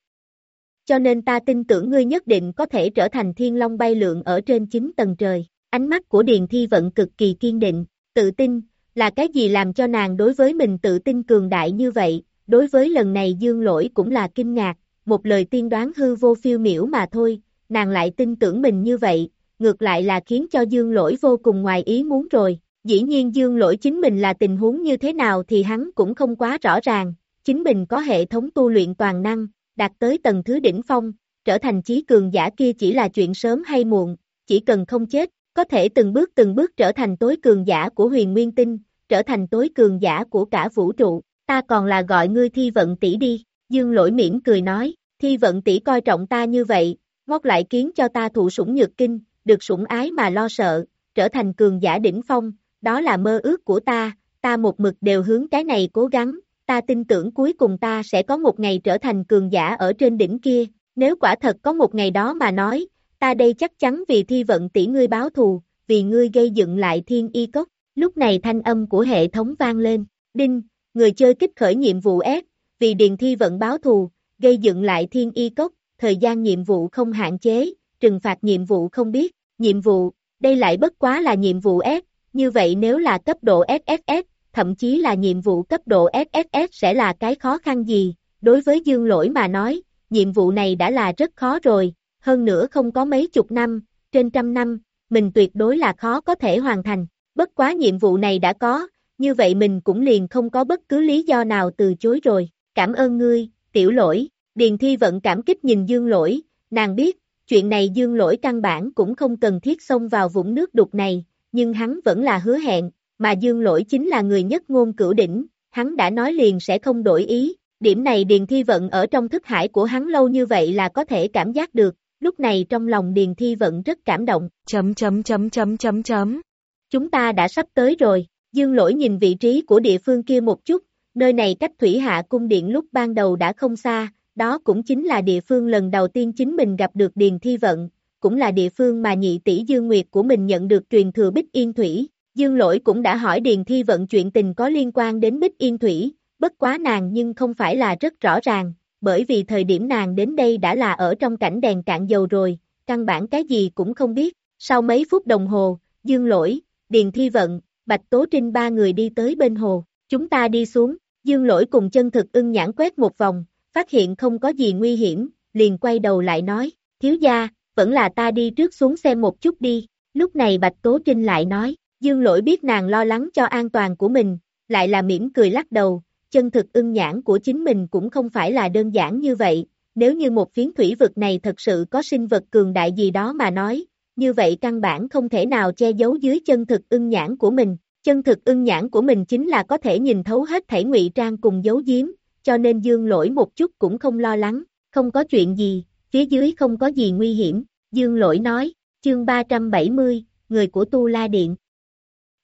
Speaker 2: Cho nên ta tin tưởng ngươi nhất định có thể trở thành thiên long bay lượn ở trên chín tầng trời. Ánh mắt của Điền Thi Vận cực kỳ kiên định, tự tin, là cái gì làm cho nàng đối với mình tự tin cường đại như vậy, đối với lần này dương lỗi cũng là kinh ngạc, một lời tiên đoán hư vô phiêu miểu mà thôi, nàng lại tin tưởng mình như vậy, ngược lại là khiến cho dương lỗi vô cùng ngoài ý muốn rồi. Dĩ nhiên dương lỗi chính mình là tình huống như thế nào thì hắn cũng không quá rõ ràng, chính mình có hệ thống tu luyện toàn năng, đạt tới tầng thứ đỉnh phong, trở thành trí cường giả kia chỉ là chuyện sớm hay muộn, chỉ cần không chết, có thể từng bước từng bước trở thành tối cường giả của huyền nguyên tinh, trở thành tối cường giả của cả vũ trụ, ta còn là gọi ngươi thi vận tỷ đi, dương lỗi mỉm cười nói, thi vận tỷ coi trọng ta như vậy, ngót lại kiến cho ta thụ sủng nhược kinh, được sủng ái mà lo sợ, trở thành cường giả đỉnh phong, đó là mơ ước của ta, ta một mực đều hướng cái này cố gắng, ta tin tưởng cuối cùng ta sẽ có một ngày trở thành cường giả ở trên đỉnh kia, nếu quả thật có một ngày đó mà nói, ta đây chắc chắn vì thi vận tỷ ngươi báo thù, vì ngươi gây dựng lại thiên y cốc, lúc này thanh âm của hệ thống vang lên, đinh, người chơi kích khởi nhiệm vụ S, vì điền thi vận báo thù, gây dựng lại thiên y cốc, thời gian nhiệm vụ không hạn chế, trừng phạt nhiệm vụ không biết, nhiệm vụ, đây lại bất quá là nhiệm vụ S, như vậy nếu là cấp độ SSS, thậm chí là nhiệm vụ cấp độ SSS sẽ là cái khó khăn gì, đối với dương lỗi mà nói, nhiệm vụ này đã là rất khó rồi, hơn nữa không có mấy chục năm, trên trăm năm, mình tuyệt đối là khó có thể hoàn thành, bất quá nhiệm vụ này đã có, như vậy mình cũng liền không có bất cứ lý do nào từ chối rồi, cảm ơn ngươi, tiểu lỗi, Điền Thi Vận cảm kích nhìn dương lỗi, nàng biết, chuyện này dương lỗi căn bản cũng không cần thiết xông vào vũng nước đục này, nhưng hắn vẫn là hứa hẹn, mà dương lỗi chính là người nhất ngôn cửu đỉnh, hắn đã nói liền sẽ không đổi ý, điểm này Điền Thi Vận ở trong thức hải của hắn lâu như vậy là có thể cảm giác được, lúc này trong lòng Điền Thi Vận rất cảm động.
Speaker 3: Chấm chấm chấm chấm chấm chấm.
Speaker 2: Chúng ta đã sắp tới rồi, dương lỗi nhìn vị trí của địa phương kia một chút, nơi này cách Thủy Hạ Cung Điện lúc ban đầu đã không xa, đó cũng chính là địa phương lần đầu tiên chính mình gặp được Điền Thi Vận, cũng là địa phương mà nhị tỷ Dương Nguyệt của mình nhận được truyền thừa Bích Yên Thủy. Dương Lỗi cũng đã hỏi Điền Thi Vận chuyện tình có liên quan đến Bích Yên Thủy, bất quá nàng nhưng không phải là rất rõ ràng, bởi vì thời điểm nàng đến đây đã là ở trong cảnh đèn cạn dầu rồi, căn bản cái gì cũng không biết. Sau mấy phút đồng hồ, Dương Lỗi, Điền Thi Vận, Bạch Tố Trinh ba người đi tới bên hồ, chúng ta đi xuống, Dương Lỗi cùng chân thực ưng nhãn quét một vòng, phát hiện không có gì nguy hiểm, liền quay đầu lại nói, thiếu gia, vẫn là ta đi trước xuống xem một chút đi, lúc này Bạch Tố Trinh lại nói, Dương Lỗi biết nàng lo lắng cho an toàn của mình, lại là mỉm cười lắc đầu, chân thực ưng nhãn của chính mình cũng không phải là đơn giản như vậy, nếu như một phiến thủy vực này thật sự có sinh vật cường đại gì đó mà nói, như vậy căn bản không thể nào che giấu dưới chân thực ưng nhãn của mình, chân thực ưng nhãn của mình chính là có thể nhìn thấu hết thể ngụy trang cùng giấu giếm, cho nên dương lỗi một chút cũng không lo lắng, không có chuyện gì, phía dưới không có gì nguy hiểm, dương lỗi nói, chương 370, người của Tu La Điện.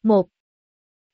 Speaker 2: 1.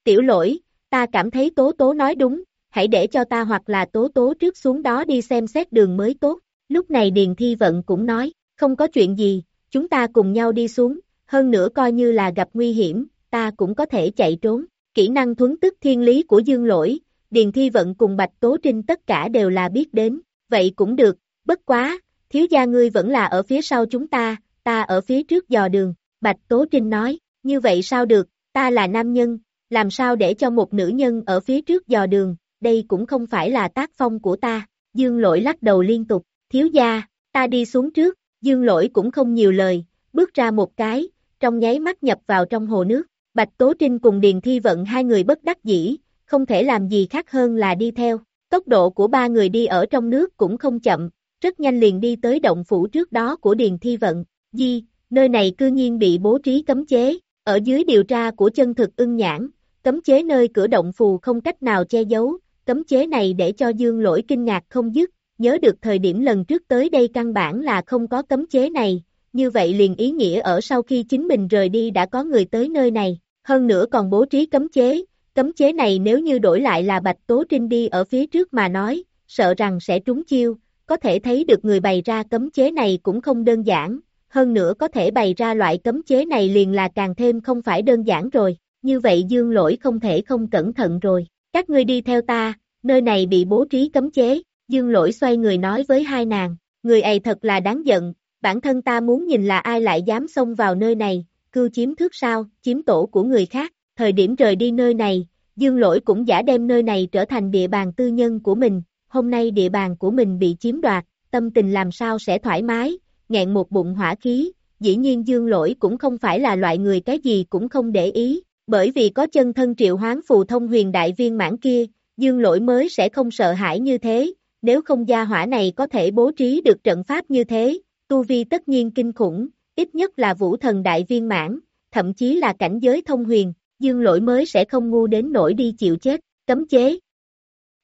Speaker 2: Tiểu lỗi, ta cảm thấy tố tố nói đúng, hãy để cho ta hoặc là tố tố trước xuống đó đi xem xét đường mới tốt, lúc này Điền Thi Vận cũng nói, không có chuyện gì, chúng ta cùng nhau đi xuống, hơn nữa coi như là gặp nguy hiểm, ta cũng có thể chạy trốn, kỹ năng thuấn tức thiên lý của dương lỗi, Điền Thi Vận cùng Bạch Tố Trinh tất cả đều là biết đến, vậy cũng được, bất quá, thiếu gia ngươi vẫn là ở phía sau chúng ta, ta ở phía trước dò đường, Bạch Tố Trinh nói, như vậy sao được, ta là nam nhân, làm sao để cho một nữ nhân ở phía trước dò đường, đây cũng không phải là tác phong của ta, Dương Lỗi lắc đầu liên tục, thiếu gia, ta đi xuống trước, Dương Lỗi cũng không nhiều lời, bước ra một cái, trong nháy mắt nhập vào trong hồ nước, Bạch Tố Trinh cùng Điền Thi Vận hai người bất đắc dĩ, không thể làm gì khác hơn là đi theo. Tốc độ của ba người đi ở trong nước cũng không chậm, rất nhanh liền đi tới động phủ trước đó của Điền Thi Vận. Di, nơi này cư nhiên bị bố trí cấm chế, ở dưới điều tra của chân thực ưng nhãn, cấm chế nơi cửa động phù không cách nào che giấu, cấm chế này để cho dương lỗi kinh ngạc không dứt, nhớ được thời điểm lần trước tới đây căn bản là không có cấm chế này, như vậy liền ý nghĩa ở sau khi chính mình rời đi đã có người tới nơi này, hơn nữa còn bố trí cấm chế, Cấm chế này nếu như đổi lại là Bạch Tố Trinh đi ở phía trước mà nói, sợ rằng sẽ trúng chiêu, có thể thấy được người bày ra cấm chế này cũng không đơn giản, hơn nữa có thể bày ra loại cấm chế này liền là càng thêm không phải đơn giản rồi, như vậy dương lỗi không thể không cẩn thận rồi, các ngươi đi theo ta, nơi này bị bố trí cấm chế, dương lỗi xoay người nói với hai nàng, người ấy thật là đáng giận, bản thân ta muốn nhìn là ai lại dám xông vào nơi này, cư chiếm thước sao, chiếm tổ của người khác, thời điểm rời đi nơi này, Dương lỗi cũng giả đem nơi này trở thành địa bàn tư nhân của mình, hôm nay địa bàn của mình bị chiếm đoạt, tâm tình làm sao sẽ thoải mái, nghẹn một bụng hỏa khí, dĩ nhiên dương lỗi cũng không phải là loại người cái gì cũng không để ý, bởi vì có chân thân triệu hoán phù thông huyền đại viên mãn kia, dương lỗi mới sẽ không sợ hãi như thế, nếu không gia hỏa này có thể bố trí được trận pháp như thế, tu vi tất nhiên kinh khủng, ít nhất là vũ thần đại viên mãn, thậm chí là cảnh giới thông huyền, dương lỗi mới sẽ không ngu đến nỗi đi chịu chết, cấm chế.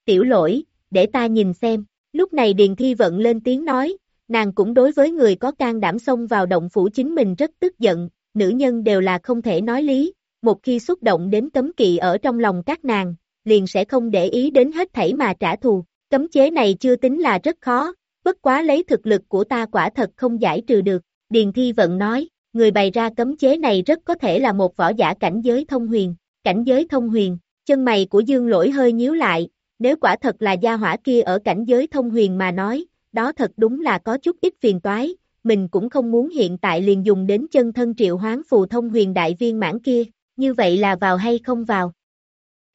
Speaker 2: Tiểu lỗi, để ta nhìn xem, lúc này Điền Thi Vận lên tiếng nói, nàng cũng đối với người có can đảm xông vào động phủ chính mình rất tức giận, nữ nhân đều là không thể nói lý, một khi xúc động đến cấm kỵ ở trong lòng các nàng, liền sẽ không để ý đến hết thảy mà trả thù, cấm chế này chưa tính là rất khó, bất quá lấy thực lực của ta quả thật không giải trừ được, Điền Thi Vận nói, người bày ra cấm chế này rất có thể là một võ giả cảnh giới thông huyền, cảnh giới thông huyền, chân mày của Dương Lỗi hơi nhíu lại, nếu quả thật là gia hỏa kia ở cảnh giới thông huyền mà nói, đó thật đúng là có chút ít phiền toái, mình cũng không muốn hiện tại liền dùng đến chân thân triệu hoán phù thông huyền đại viên mãn kia, như vậy là vào hay không vào.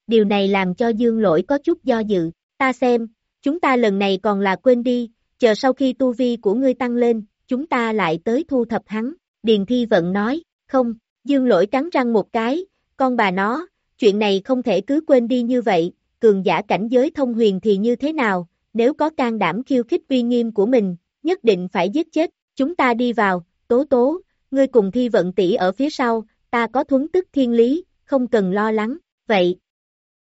Speaker 2: Điều này làm cho Dương Lỗi có chút do dự, ta xem, chúng ta lần này còn là quên đi, chờ sau khi tu vi của ngươi tăng lên, chúng ta lại tới thu thập hắn, Điền Thi Vận nói, không, Dương Lỗi cắn răng một cái, con bà nó, chuyện này không thể cứ quên đi như vậy, cường giả cảnh giới thông huyền thì như thế nào, nếu có can đảm khiêu khích uy nghiêm của mình, nhất định phải giết chết, chúng ta đi vào, tố tố, ngươi cùng thi vận tỷ ở phía sau, ta có thuấn tức thiên lý, không cần lo lắng, vậy.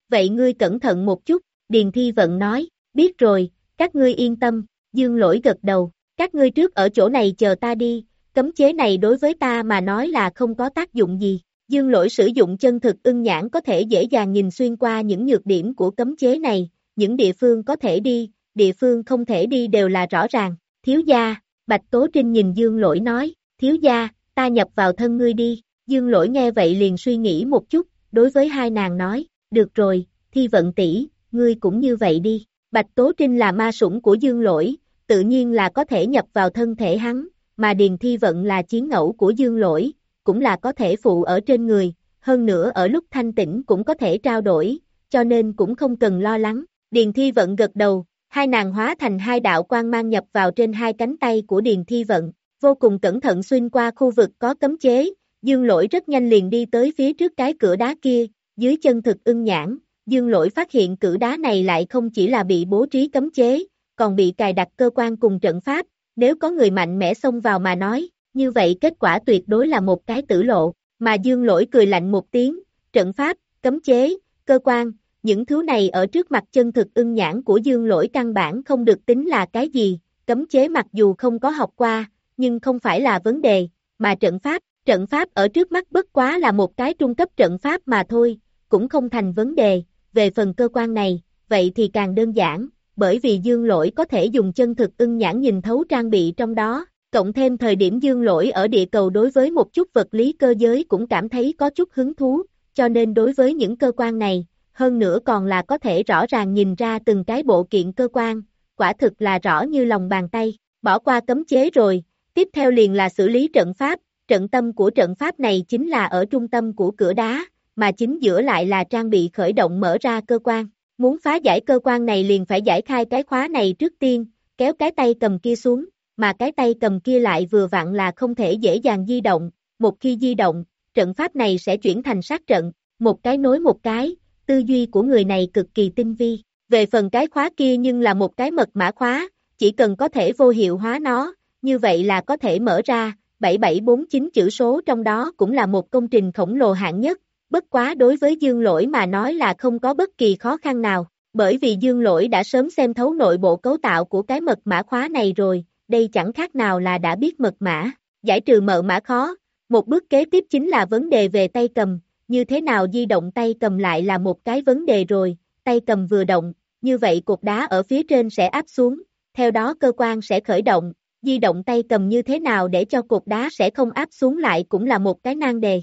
Speaker 2: Vậy ngươi cẩn thận một chút, Điền Thi Vận nói, biết rồi, các ngươi yên tâm, dương lỗi gật đầu, các ngươi trước ở chỗ này chờ ta đi, cấm chế này đối với ta mà nói là không có tác dụng gì. Dương lỗi sử dụng chân thực ưng nhãn có thể dễ dàng nhìn xuyên qua những nhược điểm của cấm chế này, những địa phương có thể đi, địa phương không thể đi đều là rõ ràng. Thiếu gia, Bạch Tố Trinh nhìn Dương lỗi nói, thiếu gia, ta nhập vào thân ngươi đi. Dương lỗi nghe vậy liền suy nghĩ một chút, đối với hai nàng nói, được rồi, thi vận tỷ ngươi cũng như vậy đi. Bạch Tố Trinh là ma sủng của Dương lỗi, tự nhiên là có thể nhập vào thân thể hắn, mà Điền Thi Vận là chiến ngẫu của Dương lỗi, cũng là có thể phụ ở trên người, hơn nữa ở lúc thanh tĩnh cũng có thể trao đổi, cho nên cũng không cần lo lắng. Điền Thi Vận gật đầu, hai nàng hóa thành hai đạo quang mang nhập vào trên hai cánh tay của Điền Thi Vận, vô cùng cẩn thận xuyên qua khu vực có cấm chế, Dương Lỗi rất nhanh liền đi tới phía trước cái cửa đá kia, dưới chân thực ưng nhãn, Dương Lỗi phát hiện cử đá này lại không chỉ là bị bố trí cấm chế, còn bị cài đặt cơ quan cùng trận pháp, nếu có người mạnh mẽ xông vào mà nói, như vậy kết quả tuyệt đối là một cái tử lộ, mà Dương Lỗi cười lạnh một tiếng, trận pháp, cấm chế, cơ quan, những thứ này ở trước mặt chân thực ưng nhãn của Dương Lỗi căn bản không được tính là cái gì, cấm chế mặc dù không có học qua, nhưng không phải là vấn đề, mà trận pháp, trận pháp ở trước mắt bất quá là một cái trung cấp trận pháp mà thôi, cũng không thành vấn đề, về phần cơ quan này, vậy thì càng đơn giản, bởi vì Dương Lỗi có thể dùng chân thực ưng nhãn nhìn thấu trang bị trong đó, cộng thêm thời điểm dương lỗi ở địa cầu đối với một chút vật lý cơ giới cũng cảm thấy có chút hứng thú, cho nên đối với những cơ quan này, hơn nữa còn là có thể rõ ràng nhìn ra từng cái bộ kiện cơ quan, quả thực là rõ như lòng bàn tay, bỏ qua cấm chế rồi, tiếp theo liền là xử lý trận pháp, trận tâm của trận pháp này chính là ở trung tâm của cửa đá, mà chính giữa lại là trang bị khởi động mở ra cơ quan. Muốn phá giải cơ quan này liền phải giải khai cái khóa này trước tiên, kéo cái tay cầm kia xuống, mà cái tay cầm kia lại vừa vặn là không thể dễ dàng di động, một khi di động, trận pháp này sẽ chuyển thành sát trận, một cái nối một cái, tư duy của người này cực kỳ tinh vi. Về phần cái khóa kia nhưng là một cái mật mã khóa, chỉ cần có thể vô hiệu hóa nó, như vậy là có thể mở ra, 7749 chữ số trong đó cũng là một công trình khổng lồ hạng nhất, bất quá đối với dương lỗi mà nói là không có bất kỳ khó khăn nào, bởi vì dương lỗi đã sớm xem thấu nội bộ cấu tạo của cái mật mã khóa này rồi, đây chẳng khác nào là đã biết mật mã, giải trừ mật mã khó, một bước kế tiếp chính là vấn đề về tay cầm, như thế nào di động tay cầm lại là một cái vấn đề rồi, tay cầm vừa động, như vậy cục đá ở phía trên sẽ áp xuống, theo đó cơ quan sẽ khởi động, di động tay cầm như thế nào để cho cục đá sẽ không áp xuống lại cũng là một cái nan đề.